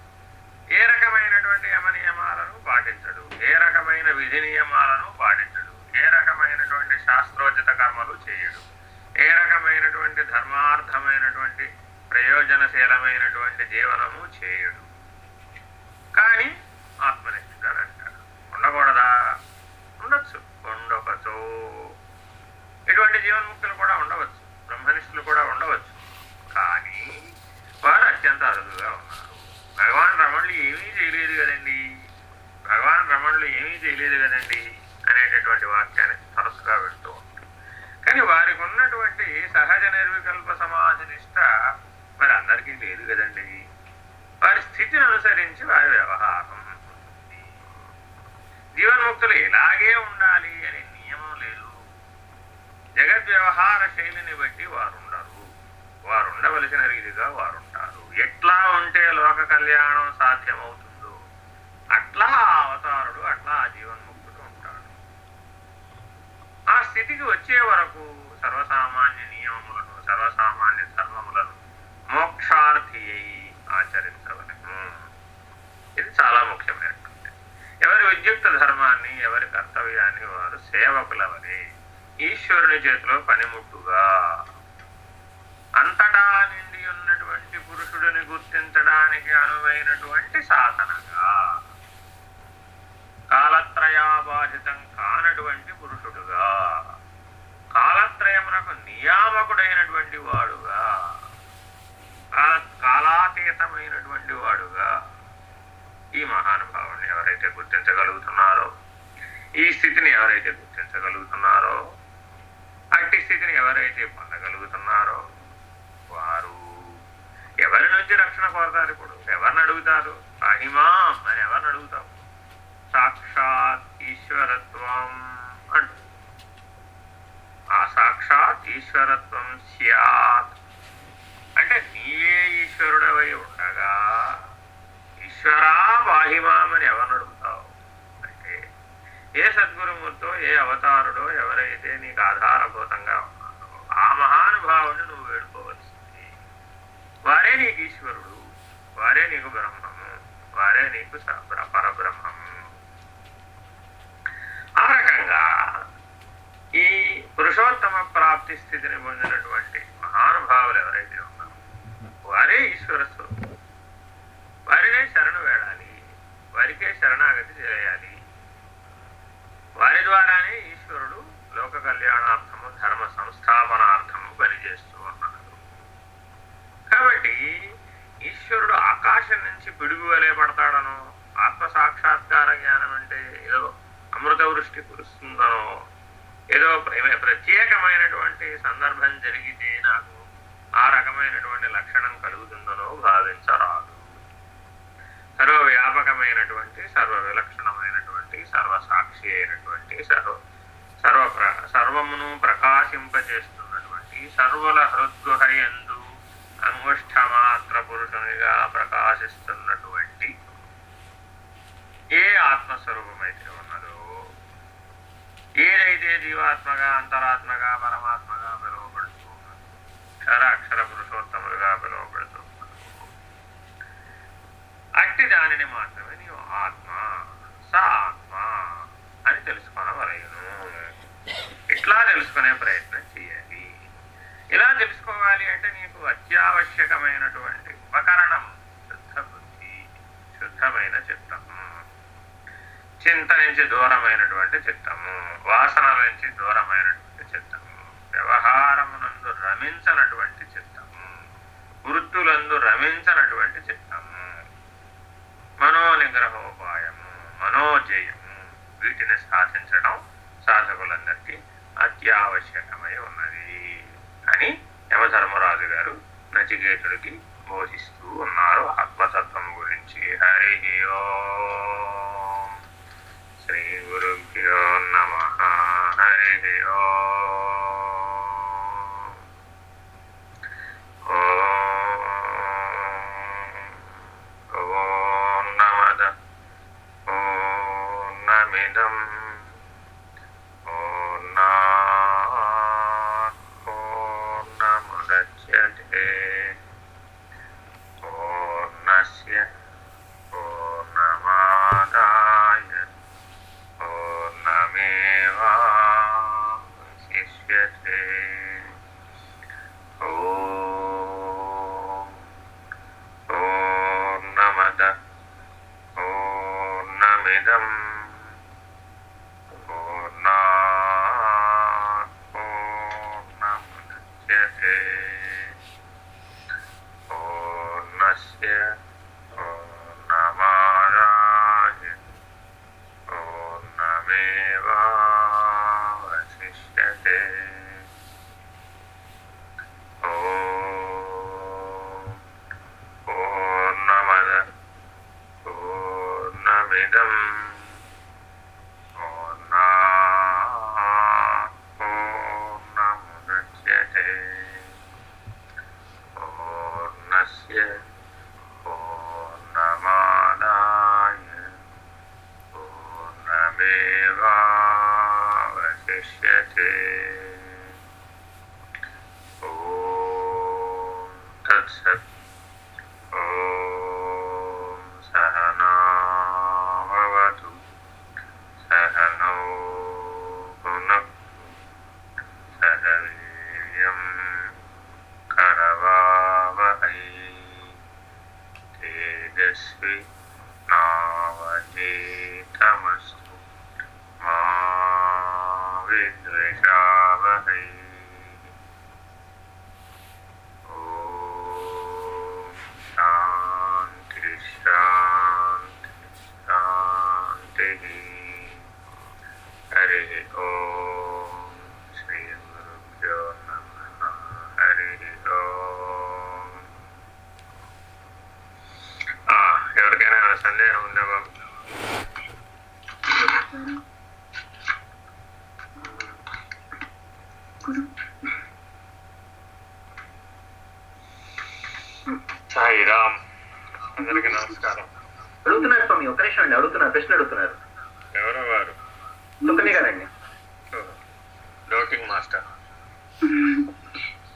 ఏ రకమైనటువంటి యమనియమాలను పాటించడు? ఏ రకమైన విధి నియమాలను పాటించడు? ఏ రకమైనటువంటి శాస్త్రోచిత కర్మలు చేయడు? ఏ రకమైనటువంటి ధర్మార్థమైనటువంటి ప్రయోజనశీలమైనటువంటి జీవనము చేయడు. కానీ ఆత్మనిష్ఠుడు అని అంటాడు. ఉండకూడదా? ఉండొచ్చు. ఉండొకచో ఇటువంటి జీవన్ముక్తులు కూడా ఉండవచ్చు. బ్రహ్మనిష్ఠులు కూడా ఉండవచ్చు. కానీ వారు అత్యంత అరుదుగా ఉన్నారు. భగవాన్ రమణులు ఏమీ చేయలేదు కదండి? భగవాన్ రమణులు ఏమీ చేయలేదు కదండి? అనేటటువంటి వాక్యాన్ని తరచుగా పెడుతూ ఉంటాం కానీ వారికి ఉన్నటువంటి సహజ నిర్వికల్ప సమాధి నిష్ట మరి అందరికీ లేదు కదండి? వారి స్థితిని అనుసరించి వారి వ్యవహారం జీవన్ముక్తులు ఇలాగే ఉండాలి అనే నియమం లేదు. జగద్ వ్యవహార శైలిని బట్టి వారు ఉండరు వారు ఉండవలసిన రీతిగా వారు ఉంటారు ఎట్లా ఉంటే లోక కళ్యాణం సాధ్యమవుతుందో అట్లా ఆ అవతారుడు అట్లా ఆ జీవన్ముక్తుడు ఉంటాడు. ఆ స్థితికి వచ్చే వరకు సర్వసామాన్య నియమములను సర్వసామాన్య ధర్మములను మోక్షార్థి అయి ఆచరించవలను ఇది చాలా ముఖ్యమైనటువంటి ఎవరి ధర్మాన్ని ఎవరి కర్తవ్యాన్ని వారు సేవకులవని ఈశ్వరుని చేతిలో పనిముట్టుగా. అంతటా నిండి ఉన్నటువంటి పురుషుడిని గుర్తించడానికి అనువైనటువంటి సాధనగా. కాలత్రయాబాధితం కానటువంటి పురుషుడుగా. కాలత్రయమునకు నియామకుడైనటువంటి వాడుగా. కాల కాలాతీతమైనటువంటి వాడుగా. ఎవరైతే గుర్తించగలుగుతున్నారో? ఈ స్థితిని ఎవరైతే గుర్తించగలుగుతున్నారో? అట్టి స్థితిని ఎవరైతే పొందగలుగుతున్నారో? వారు ఎవరి నుంచి రక్షణ కోరతారు ఇప్పుడు? ఎవరిని అడుగుతారు? అహిమాం అని ఎవరిని అడుగుతాం సాక్షాత్ ఈశ్వరత్వం అంటు. ఆ సాక్షాత్ ఈశ్వరత్వం సత్ అంటే నీవే ఈశ్వరుడవై ఉండగా ఈశ్వరా బాహిమామని ఎవరిని అడుగుతావు? ఏ సద్గురుమూర్తో ఏ అవతారుడో ఎవరైతే నీకు ఆధారభూతంగా ఉన్నారో ఆ మహానుభావుడు నువ్వు వేడుకోవలసింది. వారే నీకు ఈశ్వరుడు వారే నీకు బ్రహ్మము వారే నీకు పరబ్రహ్మము. ఆ రకంగా ఈ పురుషోత్తమ ప్రాప్తి స్థితిని పొందినటువంటి మహానుభావులు ఎవరైతే ఉన్నారో వారే ఈశ్వర స్వరూపులు వారినే శరణు వేడాలి. వారికే శరణాగతి చేయాలి. వారి ద్వారానే ఈశ్వరుడు లోక కళ్యాణార్థము ధర్మ సంస్థాపనార్థము పనిచేస్తూ ఉన్నాడు. కాబట్టి ఈశ్వరుడు ఆకాశం నుంచి పిడుగు వలే పడతాడనో ఆత్మ సాక్షాత్కార జ్ఞానం అంటే ఏదో అమృత వృష్టి కురుస్తుందనో ఏదో ప్రత్యేకమైనటువంటి సందర్భం జరిగితే నాకు ఆ రకమైనటువంటి లక్షణం కలుగుతుందనో భావించరాదు. సర్వవ్యాపకమైనటువంటి సర్వ విలక్షణమైనటువంటి సర్వసాక్షి అయినటువంటి సర్వ సర్వ ప్ర- సర్వమును ప్రకాశింపజేస్తున్నటువంటి సర్వల హృద్గుహయందు అంగుష్ఠమాత్ర పురుషునిగా ప్రకాశిస్తున్నటువంటి ఏ ఆత్మస్వరూపమైతే ఉన్నదో ఏదైతే జీవాత్మగా అంతరాత్మగా పరమాత్మగా పిలువబడుతూ ఉన్నదో క్షర అక్షర పురుషోత్తములుగా పిలువబడుతూ ఉన్నదో అట్టి దానిని మాట నీవు ఆత్మ స ఆత్మ అని తెలుసుకొనవలయును ఇట్లా తెలుసుకునే ప్రయత్నం చేయాలి. ఇలా తెలుసుకోవాలి అంటే నీకు అత్యావశ్యకమైనటువంటి ఉపకరణం? శుద్ధ బుద్ధి శుద్ధమైన చిత్తము. చింత నుంచి దూరమైనటువంటి చిత్తము. వాసనల నుంచి దూరమైనటువంటి చిత్తము. వ్యవహారమునందు రమించనటువంటి చిత్తము. వృత్తులందు రమించనటువంటి చిత్తము. మనోనిగ్రహోపాయము మనోజయము వీటిని సాధించడం సాధకులందరికీ అత్యావశ్యకమై ఉన్నది అని యమధర్మరాజు గారు నచికేతుడికి బోధిస్తూ ఉన్నారు. ఆత్మతత్వం గురించి హరి ఓం. శ్రీ గురుభ్యో నమ. హరి ఓ. అందరికీ నమస్కారం. అడుగుతున్నారు స్వామి ఒక నిమిషం అండి అడుగుతున్నారు ప్రశ్న అడుగుతున్నారు. ఎవరో వారు? కదండి డోకింగ్ మాస్టర్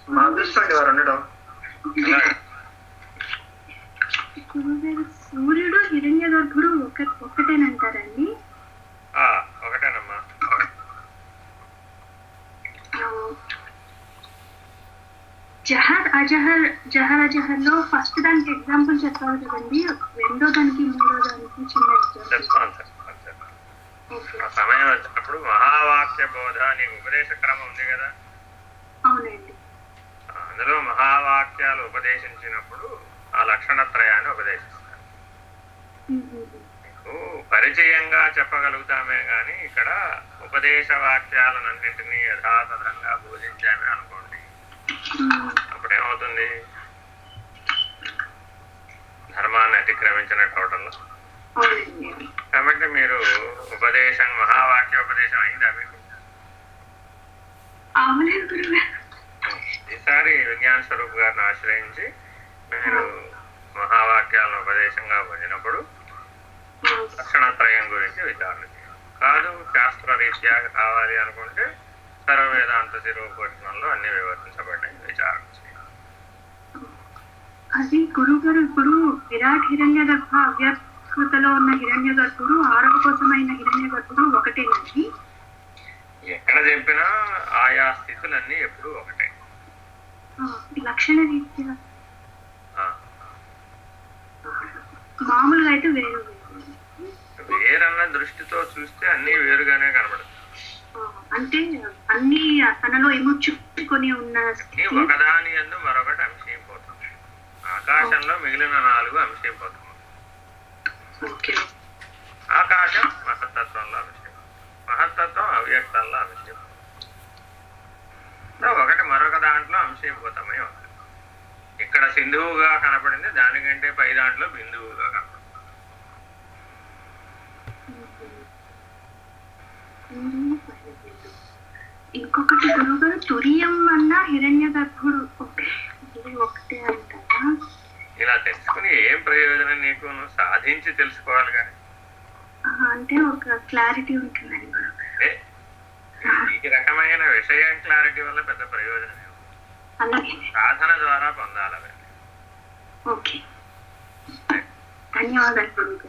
మా అదృష్టం అండి వారు ఉండడం అలాగా గురుగారు సూర్యుడు హిరణ్య గర్భుడు ఒక ఒకటేనంటారండి ఆ, ఒకటేనమ్మా ఆ, జహర్ అజహర్ జహర్ అజహర్లో ఫస్ట్ దానికి ఎగ్జాంపుల్ చెప్పాలి కదండి రెండో దానికి మూడో దానికి చిన్న ఎగ్జాంపుల్ చెప్తాను చెప్తాను చెప్తాను ఆ సమయం వచ్చినప్పుడు మహావాక్య బోధ నీకు ఉపదేశ క్రమం ఉంది కదా? అవునండి. అందులో మహావాక్యాలు ఉపదేశించినప్పుడు ఆ లక్షణత్రయాన్ని ఉపదేశిస్తారు. మీకు పరిచయంగా చెప్పగలుగుతామే గాని ఇక్కడ ఉపదేశ వాక్యాలన్నింటినీ యథాతథంగా బోధించామే అనుకోండి. అప్పుడేమవుతుంది? ధర్మాన్ని అతిక్రమించినట్టు అవటంలో కాబట్టి మీరు ఉపదేశం మహావాక్యోపదేశం అయిందా మీకు? ఈసారి విజ్ఞాన స్వరూప్ గారిని ఆశ్రయించి మీరు మహావాక్యాలను ఉపదేశంగా పొందినప్పుడు లక్షణత్రయం గురించి విచారణ కాదు శాస్త్ర రీత్యా కావాలి అనుకుంటే సర్వ వేదాంత శిరోపట్నంలో అన్ని వివర్తించబడ్డాయి. విచారణ అది గురువు గారు ఇప్పుడు విరాట్ హిరణ్య గర్భ అవ్యకృతలో ఉన్న హిరణ్య గర్భుడు ఆరవ కోసమైన హిరణ్య గర్భుడు ఒకటేనండి ఎక్కడ చెప్పినా ఆయా స్థితులన్నీ ఎప్పుడూ ఒకటే. లక్షణ రీత్యా మామూలుగా అయితే వేరు. వేరు వేరన్న దృష్టితో చూస్తే అన్ని వేరుగానే కనబడుతుంది అంటే అన్ని తనలో ఎముచ్చుకొని ఉన్న అన్ని స్థితి. ఒకదాని ఎందు మరొకటి అంశీపోతుంది ఆకాశంలో మిగిలిన నాలుగు ఓకే. ఆకాశం మహత్తత్వంలో అంశం మహత్తత్వం అవ్యక్తంలో అంశం ఒకటి మరొక దాంట్లో అంశీభూతమై ఉంది. ఇక్కడ సింధువుగా కనపడింది దానికంటే పై దాంట్లో బిందువుగా కనపడింది ఇంకొకటి గురువు గారు తురియం అన్న హిరణ్య గర్భుడు ఒకటే అంటారా. ఇలా తెలుసుకుని ఏం ప్రయోజనం నీకు? నువ్వు సాధించి తెలుసుకోవాలి కానీ. అంటే ఒక క్లారిటీ ఉంటుందండి. అంటే ఈ రకమైన విషయం క్లారిటీ వల్ల పెద్ద ప్రయోజనం సాధన ద్వారా పొందాలి. ఓకే. ధన్యవాదాలు.